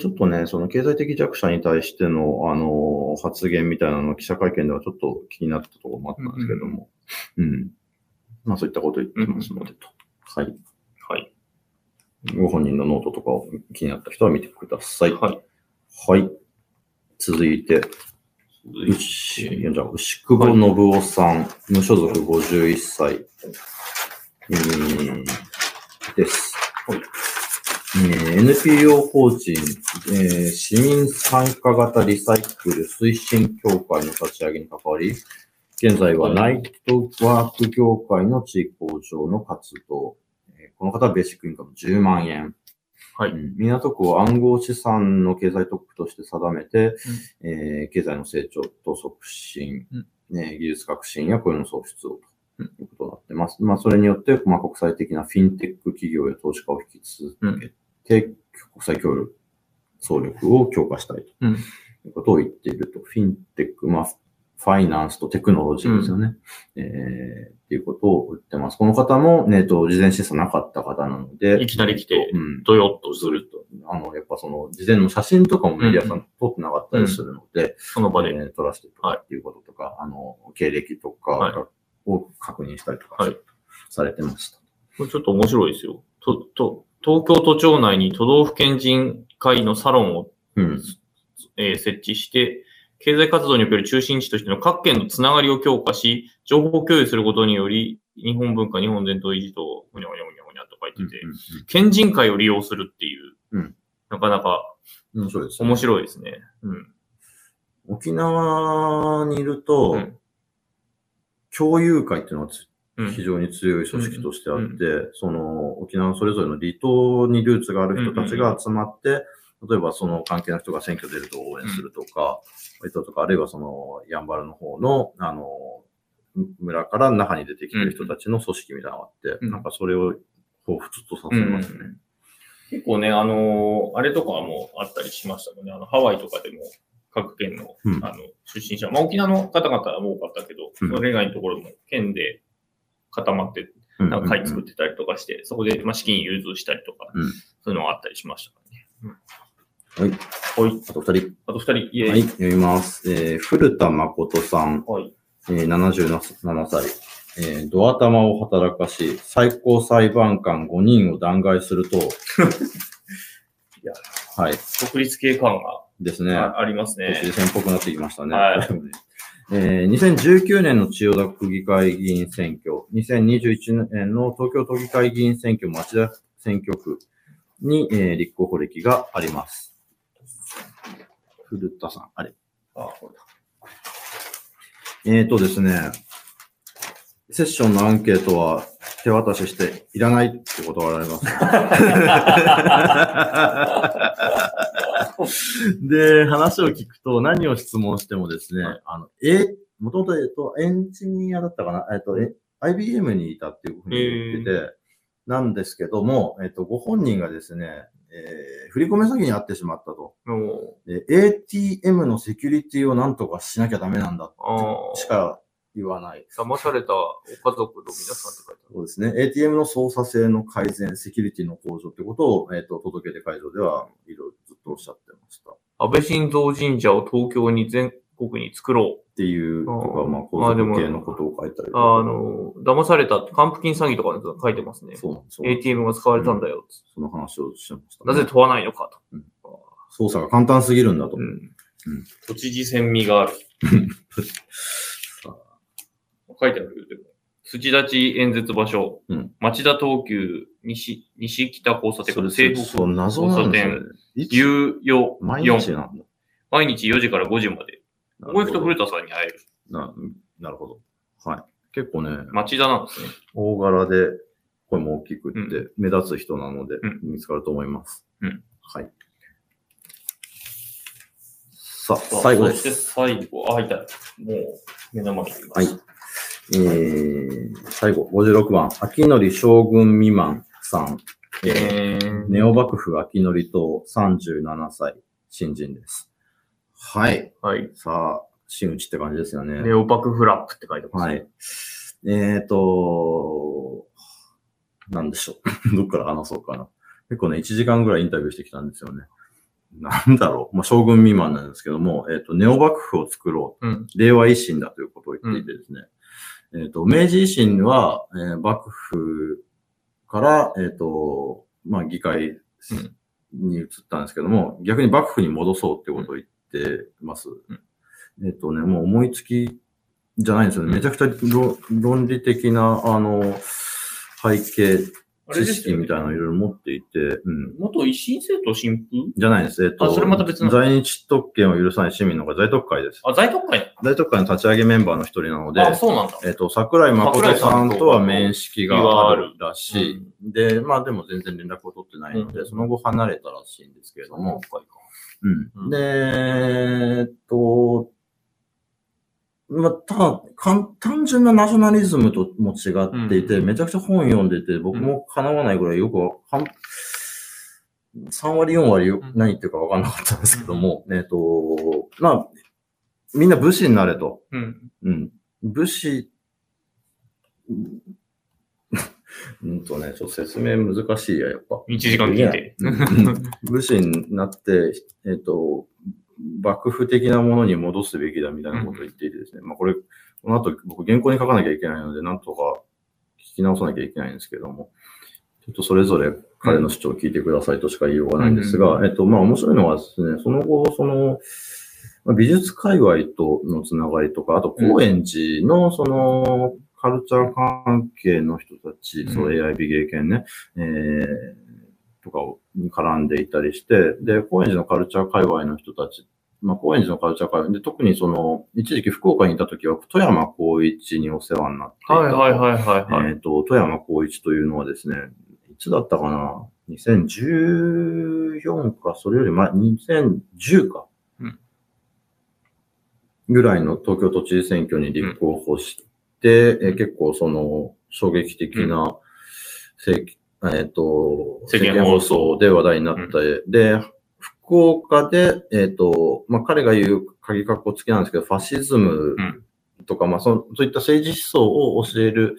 ちょっとね、その経済的弱者に対しての、あの発言みたいなのを記者会見ではちょっと気になったところもあったんですけども、うん、まあそういったことを言ってますのでと。はい。はい。ご本人のノートとかを気になった人は見てください。はい。はい。続いて、牛、久保信夫さん、無所属51歳、えーです。はい。えー NPO 法人、えー市民参加型リサイクル推進協会の立ち上げに関わり、現在はナイトワーク業界の地域向上の活動。えーこの方はベーシックインカム10万円。はい。うん。港区を暗号資産の経済特区として定めて、えー経済の成長と促進、うん。ね技術革新や雇用の創出をとうんいうことになってます。まあ、それによって、まあ、国際的なフィンテック企業や投資家を引き続けて、国際協力、総力を強化したいとうん。いうことを言っていると。フィンテック、まあ、ファイナンスとテクノロジーですよね。えーっていうことを言ってます。この方も、ね、えっと、事前審査なかった方なので、いきなり来てうん、どよっとすると。あの、やっぱその、事前の写真とかもメディアさん撮ってなかったりするので、その場で。えー撮らせてとかっていうこととか、あの、経歴とはいかを確認したりとか、はいされてました。これちょっと面白いですよ。と、と、東京都庁内に都道府県人会のサロンを、うん。えー設置して、経済活動における中心地としての各県のつながりを強化し、情報共有することにより、日本文化、日本伝統維持と、ふにゃふにゃふにゃふにゃと書いてて、県人会を利用するっていう、うんなかなかうん。面白いですね。面白いですね。うん。沖縄にいると、うん共有会っていうのは非常に強い組織としてあって、うんその沖縄それぞれの離島にルーツがある人たちが集まって、例えばその関係の人が選挙出ると応援するとか、そういったとか、あるいはそのやんばるの方の、あの、村から中に出てきてる人たちの組織みたいなのがあって、うん。なんかそれを彷彿とさせますね。結構ね、あのーあれとかもあったりしましたもんね。あの、ハワイとかでも各県の、うん。あの、出身者、まあ沖縄の方々は多かったけど、うん。それ以外のところも県で固まって、うんなんか会作ってたりとかして、そこで、まあ、資金融通したりとか、うん。そういうのがあったりしましたからね。はい。はい。あと二人。あと二人、イエーイ。はい、読みます。えー古田誠さん、はい。えー77歳。えードア玉を働かし、最高裁判官5人を弾劾すると、やはい。国立系感がですね。あありますね。都知事選っぽくなってきましたね。はい えー2019年の千代田区議会議員選挙、2021年の東京都議会議員選挙町田選挙区に、えー立候補歴があります。古田さん、あれ。あこれだえーとですね、セッションのアンケートは手渡ししていらないって断られます。で、話を聞くと何を質問してもですね、あの、え、もともと、えっと、エンジニアだったかな？えっと、え IBM にいたっていうふうに言ってて、なんですけども、えっと、ご本人がですね、えー振り込め詐欺に遭ってしまったと。ATM のセキュリティをなんとかしなきゃダメなんだしか言わない。騙されたお家族の皆さんって書いてある。そうですね。ATM の操作性の改善、セキュリティの向上ってことを、えっ、と、届け出会場ではいろいろずっとおっしゃってました。っ安倍晋三神社を東京に全国に作ろう。ていうとか、あーまあ、皇まあでも族系のことを書いたり。あの、騙された、還付金詐欺とかの書いてますね。そうなんですよ。ATM が使われたんだよ。その話をしてました、なぜ問わないのかと。操作が簡単すぎるんだと。うん。都知事選味がある。書いてあるよ、でも。土立演説場所、うん町田東急西西北交差点それ西北謎なんですよね。いつ有用毎4日なんだ。毎日4時から5時まで。ここ行くと古田さんに会える。ななるほど。はい。結構ね、町田なんですね。大柄で声も大きくって、う目立つ人なので、うん見つかると思います。うんはい。さあ、最後でそしてす。最後、あ、いた。もう、目の前にいます。はい。えー、最後、56番、秋典将軍未満さん。えーえー、ネオ幕府秋典党37歳、新人です。はい。はい。さあ、真打ちって感じですよね。ネオバクフラップって書いてます。はい。えーと、なんでしょう。どっから話そうかな。結構ね、1時間ぐらいインタビューしてきたんですよね。なんだろう。まあ、将軍未満なんですけども、えっ、と、ネオ幕府を作ろう。うん。令和維新だということを言っていてですね。えっ、と、明治維新は、えー幕府から、えっ、と、まあ、議会に移ったんですけども、逆に幕府に戻そうってことを言ってます。えっ、とね、もう思いつきじゃないんですよね。めちゃくちゃ論論理的な、あの、背景、知識みたいなのをいろいろ持っていて、うん。元維新政党新風じゃないです。えっ、と、あそれまた別の在日特権を許さない市民の会、在特会です。あ、在特会在特会の立ち上げメンバーの一人なので、あ、そうなんだ。えっ、と、桜井誠さんとは面識があるらしい。うで、まあでも全然連絡を取ってないので、うんその後離れたらしいんですけれども。うん。うんで、えっと、まあ、ただ、単純なナショナリズムとも違っていて、うんめちゃくちゃ本読んでて、僕も叶わないぐらいよくわかん、3割4割何言ってるかわかんなかったんですけども、えっと、まあ、みんな武士になれと。うん。うん。武士、うんうんとね、ちょっと説明難しいや、やっぱ。1時間聞いて。うん武士になって、えっ、と、幕府的なものに戻すべきだみたいなことを言っていてですね。まあこれ、この後僕原稿に書かなきゃいけないので、なんとか聞き直さなきゃいけないんですけども、ちょっとそれぞれ彼の主張を聞いてくださいとしか言いようがないんですが、えっと、まあ面白いのはですね、その後、その、まあ美術界隈とのつながりとか、あと高円寺のその、カルチャー関係の人たち、うんそう AI 美芸系ね、えーとかをに絡んでいたりして、で、高円寺のカルチャー界隈の人たち、まあ、高円寺のカルチャー界隈で、特にその、一時期福岡にいた時は、富山光一にお世話になっていたと。はいはいはいはいはい。えっ、と、富山光一というのはですね、いつだったかな ?2014 か、それより前、2010か。うんぐらいの東京都知事選挙に立候補して、えー結構その衝撃的な政、えっ、と、世間放送。で話題になって、で、福岡で、えっ、と、まあ、彼が言う鍵括弧付きなんですけど、ファシズムうん。とか、まあその、そういった政治思想を教える、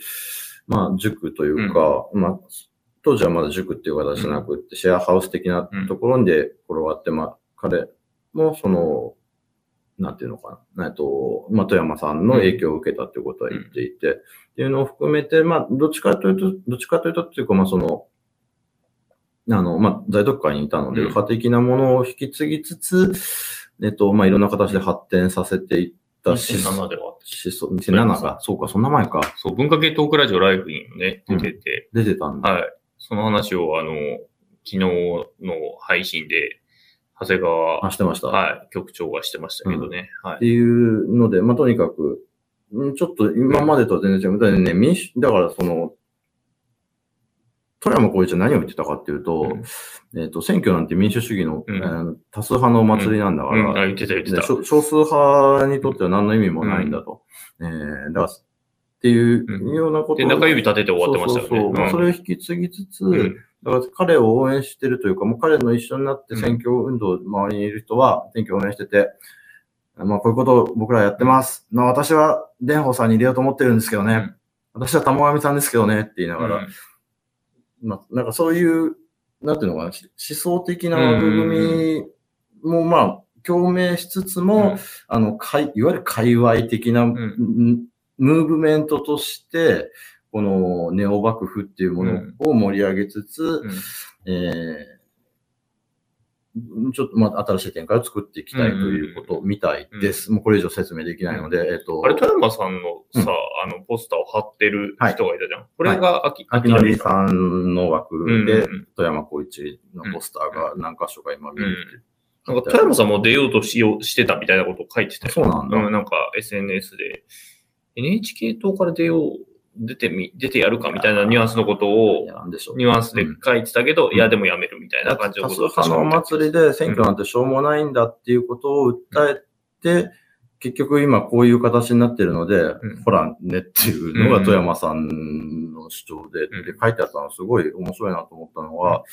まあ、塾というか、まあ、当時はまだ塾っていう形じゃなくって、シェアハウス的なところで転がって、まあ、彼もその、なんていうのかな、えっと、まあ、富山さんの影響を受けたっていうことは言っていて、っていうのを含めて、まあ、どっちかというと、どっちかというとっていうか、まあ、その、あの、まあ、在特会にいたので、うん。右派的なものを引き継ぎつつ、えっと、まあ、いろんな形で発展させていったし、2007では。思想、2007か、そうか、そんな前か、そう、文化系トークラジオライフにもね、出てて、出てたんだ。はい。その話を、あの、昨日の配信で、長谷川、あ、してました。はい、局長がしてましたけどね。はい。っていうので、まあ、とにかく、んちょっと今までとは全然違う。だからね、民主、だからその、富山光一は何を言ってたかっていうと、えっ、と、選挙なんて民主主義の、うんえー多数派のお祭りなんだから、うん、あ、言ってた言ってた。で少少数派にとっては何の意味もないんだと。えーだから、っていううんようなことで、中指立てて終わってましたよね。そうそうそうまあうんそれを引き継ぎつつ、うんだから彼を応援してるというか、もう彼の一緒になって選挙運動、周りにいる人は選挙を応援してて、まあこういうことを僕らやってます。まあ私は蓮舫さんに入れようと思ってるんですけどね。うん。私は玉上さんですけどねって言いながら、うん。まあなんかそういう、なんていうのかな、思想的な枠組みもまあ共鳴しつつも、あの、かいいわゆる界隈的な、んん。ムーブメントとして、このネオ幕府っていうものを盛り上げつつ、うん。えーちょっとまあ新しい展開を作っていきたいということみたいです。もうこれ以上説明できないので、えっと。あれ、、富山さんのさ、うん。あの、ポスターを貼ってる人がいたじゃん。これはいが秋、秋のりさんの枠うんで、うん。富山光一のポスターが何箇所か今見れて、なんか富山さんも出ようとしようしてたみたいなことを書いてたよ。そうなんだ。うん、なんか SNS で、NHK 党から出よう、出てみ、出てやるかみたいなニュアンスのことを。ニュアンスで書いてたけど、ん。いや、でもやめるみたいな感じの多ことを数派のお祭りで選挙なんてしょうもないんだっていうことを訴えて、結局今こういう形になってるので、うん。ほらねっていうのが富山さんの主張で、うん。で書いてあったのすごい面白いなと思ったのは、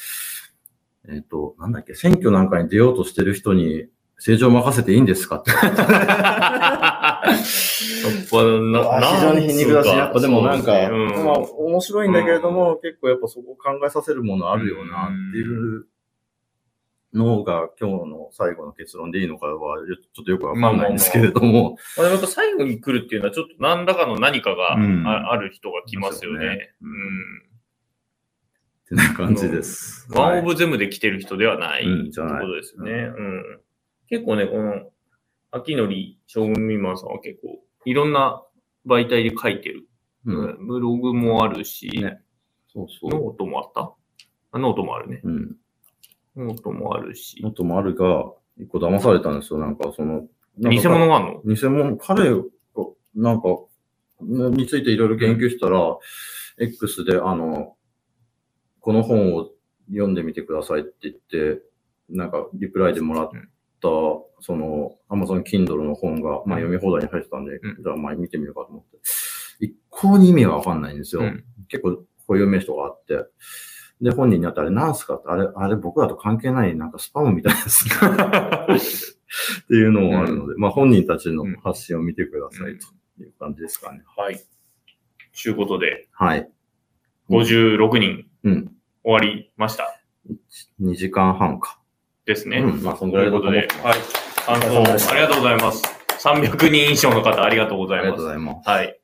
えっ、と、なんだっけ、選挙なんかに出ようとしてる人に政治を任せていいんですかって。やっぱな非常に皮肉だし、やっぱでもなんか、ねうん。まあ面白いんだけれども、結構やっぱそこを考えさせるものあるよなっていうのが今日の最後の結論でいいのかは、ちょっとよくわかんないんですけれども、まあ、でもやっぱ最後に来るっていうのは、ちょっと何らかの何かがあ,、うん。ある人が来ますよね。うん。ってな感じです。ワンオはいブゼムで来てる人ではない、うんじゃない。ってことですよね。うん。結構ね、この、秋のり将軍未満さんは結構、いろんな媒体で書いてる。うんブログもあるし、ねそうそう。ノートもあったあノートもあるね。うん。ノートもあるし。ノートもあるが、一個騙されたんですよ。なんかその、偽物があるの？偽物、彼が、なんか、についていろいろ研究したら、X で、あの、この本を読んでみてくださいって言って、なんか、リプライでもらった、その、Amazon Kindle の本が、まあ読み放題に入ってたんで、うんじゃあまあ見てみようかと思って。一向に意味がわかんないんですよ。うん結構、こういう名詞とかあって。で、本人になってあれなんすかって、あれ、あれ僕らと関係ない、なんかスパムみたいです。っていうのもあるので、まあ本人たちの発信を見てくださいという感じですかね。はい。ということで、はい。56人うん。終わりました。2時間半か。ですね。うん。まあそんぐということではい。感想、ありがとうございます。300人以上の方、ありがとうござありがいます。とうございます。はい。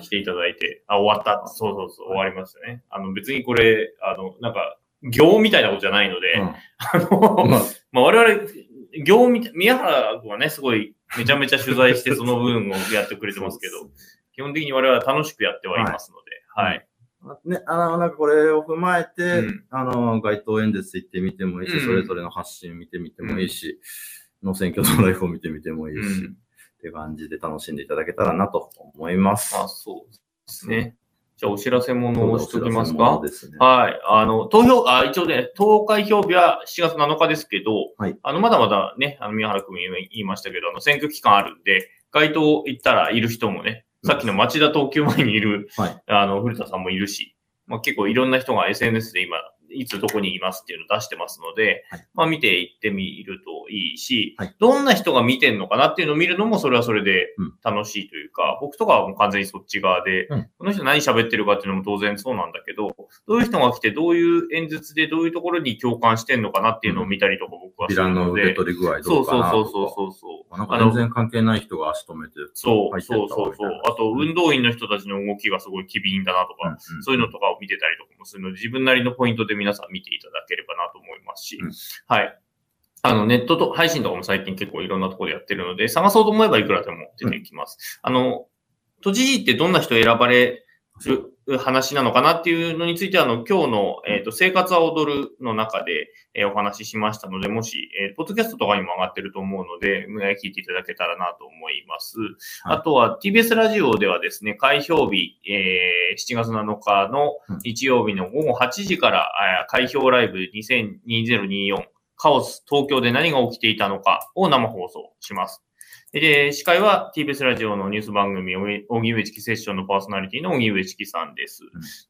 来ていただいて、あ、終わった。そうそうそう、終わりましたね。あの、別にこれ、あの、なんか、行みたいなことじゃないので、うんあの、まあ、まあ、我々、行み宮原君はね、すごい、めちゃめちゃ取材して、その分をやってくれてますけど、基本的に我々は楽しくやってはいますので、はい。ね、あの、なんかこれを踏まえて、うんあの、街頭演説行ってみてもいいし、うんそれぞれの発信見てみてもいいし、の選挙のライフを見てみてもいいし、うんって感じで楽しんでいただけたらなと思います。あ、そうですね。じゃあ、お知らせものをしときますか？すね。はい。あの、投票、あ、一応ね、投開票日は7月7日ですけど、はいあの、まだまだね、あの、宮原君も言いましたけど、あの、選挙期間あるんで、街頭行ったらいる人もね、さっきの町田東急前にいる、はい。あの、古田さんもいるし、まあ、結構いろんな人が SNS で今、いつどこにいますっていうのを出してますので、はい。まあ見ていってみるといいし、はい。どんな人が見てんのかなっていうのを見るのもそれはそれでうん。楽しいというか、僕とかはもう完全にそっち側で、うん。この人何喋ってるかっていうのも当然そうなんだけど、どういう人が来てどういう演説でどういうところに共感してんのかなっていうのを見たりとか僕はするので、受け取り具合どそううそう。そうそうそう。そう。全然関係ない人が足止めて、そう、そう。そう。そうあと、運動員の人たちの動きがすごい機敏だなとか、うんうん。そういうのとかを見てたりとかもするので、自分なりのポイントで皆さん見ていただければなと思いますし、うんはい。あの、ネットと配信とかも最近結構いろんなところでやってるので、探そうと思えばいくらでも出てきます。あの、都知事ってどんな人選ばれる話なのかなっていうのについては、あの、今日の、えっ、と、生活は踊るの中で、えーお話ししましたので、もし、えーポッドキャストとかにも上がってると思うので、えー聞いていただけたらなと思います。はいあとは TBS ラジオではですね、開票日、えー7月7日の日曜日の午後8時から、開票ライブ202024カオス東京で何が起きていたのかを生放送します。で、司会は TBS ラジオのニュース番組、おぎ上チキセッションのパーソナリティの荻上チキさんです。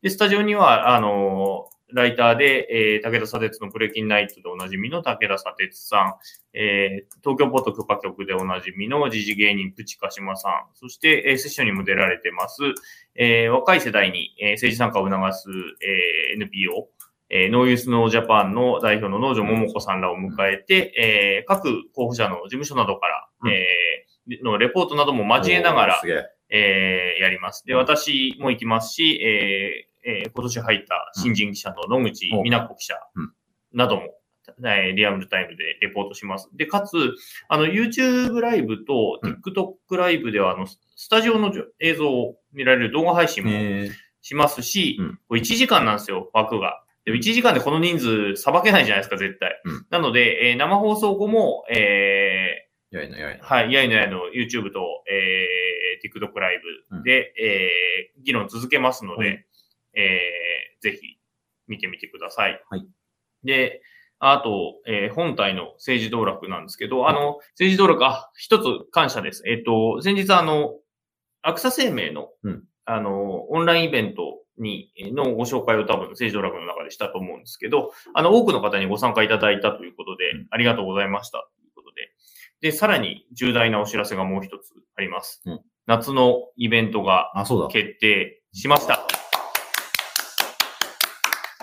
で、スタジオには、あのライターで、えー武田砂鉄のプレキンナイトでおなじみの武田砂鉄さん、えー東京ポット許可局でおなじみの時事芸人プチカシマさん、そして、えーセッションにも出られてます、えー若い世代に、えー政治参加を促す、えー NPO、えーノーユースノージャパンの代表の農場桃子さんらを迎えて、えー各候補者の事務所などから、うんえーのレポートなども交えながらえ。えーやります。で、うん私も行きますし、えーえー今年入った新人記者の野口うん美奈子記者うんなども、えーリアルタイムでレポートします。で、かつ、あの、YouTube ライブとうん TikTok ライブでは、あの、スタジオの映像を見られる動画配信もえーしますし、うんこれ1時間なんですよ、枠が。で、1時間でこの人数さばけないじゃないですか、絶対。うんなので、えー生放送後も、えーやいなやいな。はい、やいのやいの YouTube と、えー、TikTok ライブで、えー、議論続けますので、はいえー、ぜひ見てみてください。はい。で、あと、えー本体の政治道楽なんですけど、あの、政治道楽、あ、一つ感謝です。えっ、と、先日あの、アクサ生命の、うんあの、オンラインイベントに、のご紹介を多分政治道楽の中でしたと思うんですけど、あの、多くの方にご参加いただいたということで、うんありがとうございましたで、で、さらに重大なお知らせがもう一つあります。うん夏のイベントが。決定しました。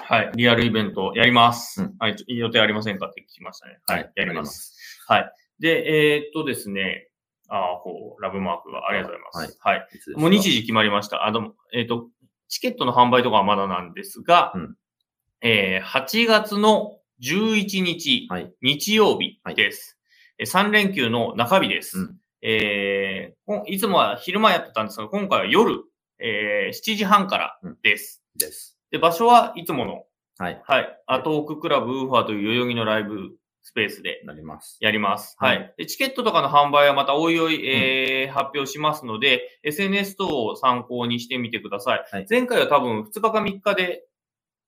はい、リアルイベントやります。うんはい、予定ありませんかって聞きましたね。はい、はいやります。はい。で、えーっとですね、あーこう、ラブマークがありがとうございます。はい。いつですか？もう日時決まりました。あ、でも、えーっと、チケットの販売とかはまだなんですが、うんえー8月の11日、はい。日曜日です。え3連休の中日です。うんえーいつもは昼間やってたんですが、今回は夜、えー7時半からです。です。で、場所はいつもの、はい。はい、アトーククラブウーファーという代々木のライブスペースでなります。やります。ははいい。でチケットとかの販売はまたおいおい、えー発表しますので、SNS 等を参考にしてみてください。はい前回は多分2日か3日で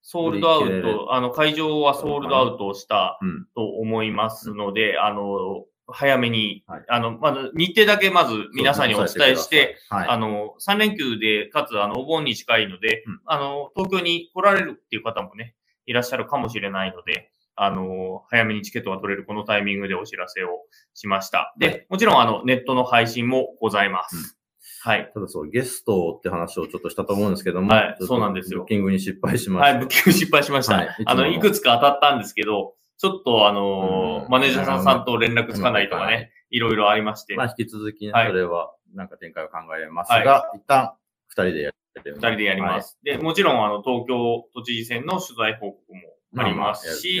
ソールドアウト、あの会場はソールドアウトをしたうん。と思いますので、あの、早めに、はいあの、まず日程だけまず皆さんにお伝えして、、はい。あの、3連休で、かつ、あの、お盆に近いので、うんあの、東京に来られるっていう方もね、いらっしゃるかもしれないので、あの、早めにチケットが取れるこのタイミングでお知らせをしました。で、はいもちろん、あの、ネットの配信もございます。はい。ただそう、ゲストって話をちょっとしたと思うんですけども、はいそうなんですよブッキングに失敗しまはい、した。ブッキング失敗しました。はいあの、いくつか当たったんですけど、ちょっとあのうんマネージャーさんさんと連絡つかないとかね、いろいろありまして、まあ、引き続きね、はいそれは、なんか展開を考えますが、一旦、二人でやってる。二人でやります。で、もちろん、あの、東京都知事選の取材報告もありますし。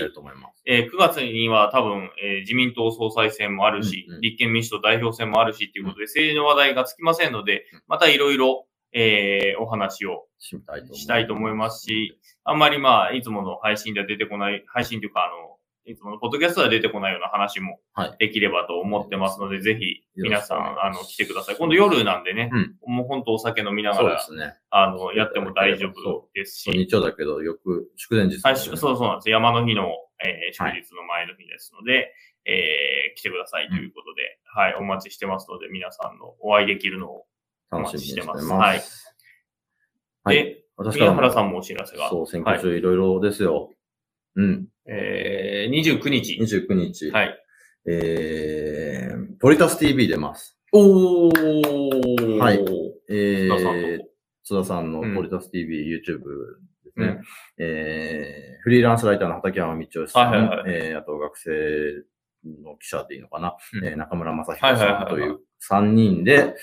えー9月には多分、えー自民党総裁選もあるし、うんうん立憲民主党代表選もあるしっていうことで、政治の話題がつきませんのでうん、またいろいろ、えーお話をしたいと思います。したいと思いますし、あんまりまあ、いつもの配信では出てこない、配信というか、あの、いつものポッドキャストでは出てこないような話もはい。できればと思ってますので、ぜひ皆さん、あの、来てください。今度夜なんでね、うん。もう本当お酒飲みながら、ね。あの、やっても大丈夫ですし、日曜だけど、よく、祝前日、はい、そう。そう。なんです。山の日の、えー祝日の前の日ですので、えー来てくださいという。ことで、はい、お待ちしてますので、皆さんのお会いできるのを楽しみにしてます。はい。はいで、私からも宮原さんもお知らせが。そう、選挙中いろいろですよ。う。ん。えー、29日。29日。はい。えー、ポリタス TV 出ます。おー。はいえ津田さんーと、津田さんのうんポリタス TV、YouTube ですね。うんえー、フリーランスライターの畠山道夫さん、はいはいはいえー、あと学生の記者でいいのかな、うんえー中村正はい彦さんという3人で、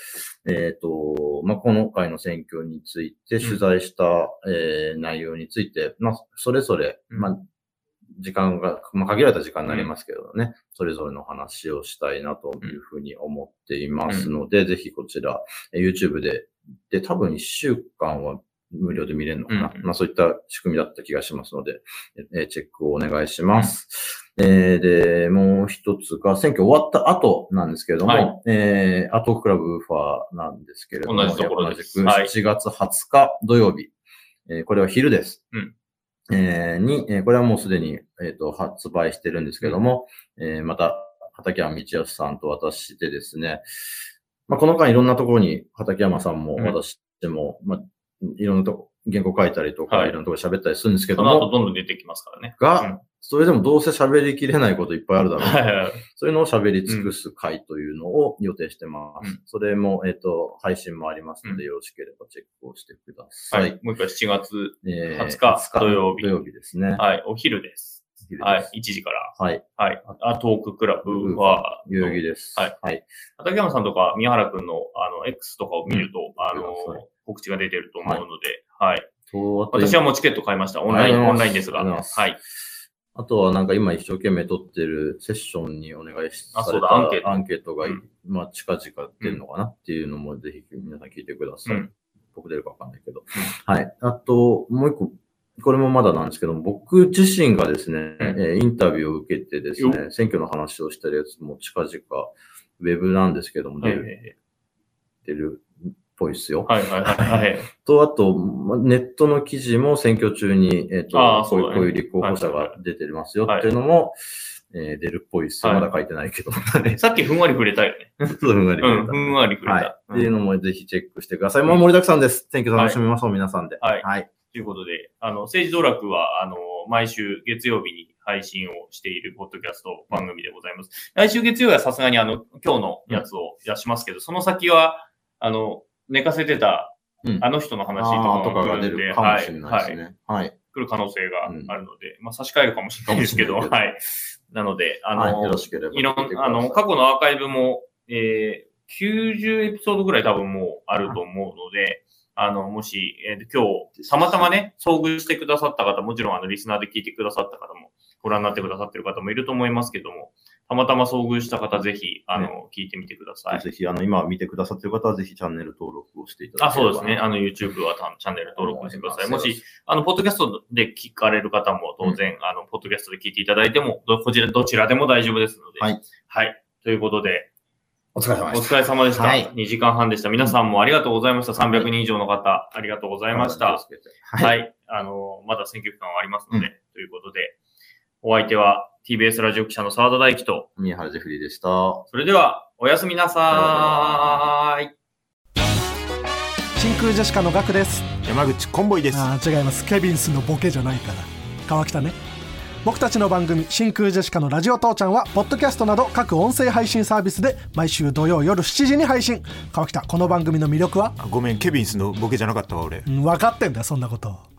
えっ、と、まあ、この回の選挙について取材した、えー内容について、まあ、それぞれ、うんまあ、時間が、まあ、限られた時間になりますけどね、それぞれの話をしたいなというふうに思っていますので、ぜひこちら、えー YouTube で、で、多分1週間は無料で見れるのかな。うん。まあそういった仕組みだった気がしますので、えーチェックをお願いします。えーで、もう一つが、選挙終わった後なんですけれども、はい。えーアトーククラブウーファーなんですけれども、同じところです。同じくはい。7月20日土曜日、えーこれは昼です。うんえーに、えーこれはもうすでに、えーと発売してるんですけれども、えーまた、畠山道康さんと私でですね、まあ、この間いろんなところに畠山さんもうん。私でも、まあ、いろんなとこ、原稿書いたりとか、はい。いろんなとこ喋ったりするんですけどその後も、どんどん出てきますからね。が、うんそれでもどうせ喋りきれないこといっぱいあるだろう。はいはいはい。そういうのを喋り尽くす回というのを予定してます。うんそれも、えっ、と、配信もありますので、うんよろしければチェックをしてくださ。はいい。もう一回7月、えー20日土曜日土曜日ですね。はい、お昼です。はい、1時から。はい。はい。あ、トーククラブは、代々木です。はい。はい。畠山さんとか宮原くんの、あの、X とかを見ると、あのはい、告知が出てると思うので、はい。と、あと私はもうチケット買いました。オンライン、オンラインですが。はい。あとはなんか今一生懸命撮ってるセッションにお願いしあアンケート。アンケートが、うん。まあ近々出るのかなっていうのもぜひ皆さん聞いてください。うん。僕出るかわかんないけど。はい。あと、もう一個、これもまだなんですけど、僕自身がですね、えーインタビューを受けてですね、選挙の話をしてるやつも近々、ウェブなんですけども、出る、え出るっぽいですよ。ーはいはいはいはい。と、あと、まネットの記事も選挙中に、えっ、ーこういう、こういう立候補者が出てますよっていうのも、えー出るっぽいですよ。はいまだ書いてないけど。さっきふんわり触れたよね。そうふんわりうん、触れたふんわり触れはい。た。っていうのもぜひチェックしてください。もう盛りだくさんです。選挙楽しみましょう、皆さんで。はいはい。ということで、あの、政治道楽は、あの、毎週月曜日に配信をしているポッドキャスト番組でございます。来週月曜日はさすがにあの、今日のやつを出しますけど、その先は、あの、寝かせてたうん、あの人の話とかが出るかもしれないですはい。ね。はい。来る可能性があるので、まあ差し替えるかもしれないですけど、はい。なので、あはい。の、よろしければ。いろん、あの、過去のアーカイブも、えー、90エピソードぐらい多分もうあると思うので、あの、もし、えー今日、たまたまね、遭遇してくださった方、もちろんあの、リスナーで聞いてくださった方も、ご覧になってくださってる方もいると思いますけども、たまたま遭遇した方、ぜひ、あの、聞いてみてください。ぜひ、あの、今見てくださってる方は、ぜひチャンネル登録をしていただあ、ければそうですね。あの、YouTube はたチャンネル登録してください。もしし、あの、ポッドキャストで聞かれる方も当然、あの、ポッドキャストで聞いていただいても、どこちら、どちらでも大丈夫ですので。はい。はい。ということで、お疲れ様お疲れ様でした。はい2時間半でした。皆さんもありがとうございました。300人以上の方、ありがとうございました。ははい。い。あの、まだ選挙期間はありますので、ということで、お相手は TBS ラジオ記者の澤田大樹と、宮原ジェフリーでした。それでは、おやすみなさーい。真空ジェシカのガクです。山口コンボイです。あー違います。ケビンスのボケじゃないから。川北ね。僕たちの番組「真空ジェシカのラジオ父ちゃん」はポッドキャストなど各音声配信サービスで毎週土曜夜7時に配信。川北この番組の魅力は、あごめん、ケビンスのボケじゃなかったわ、俺。うん、分かってんだよそんなこと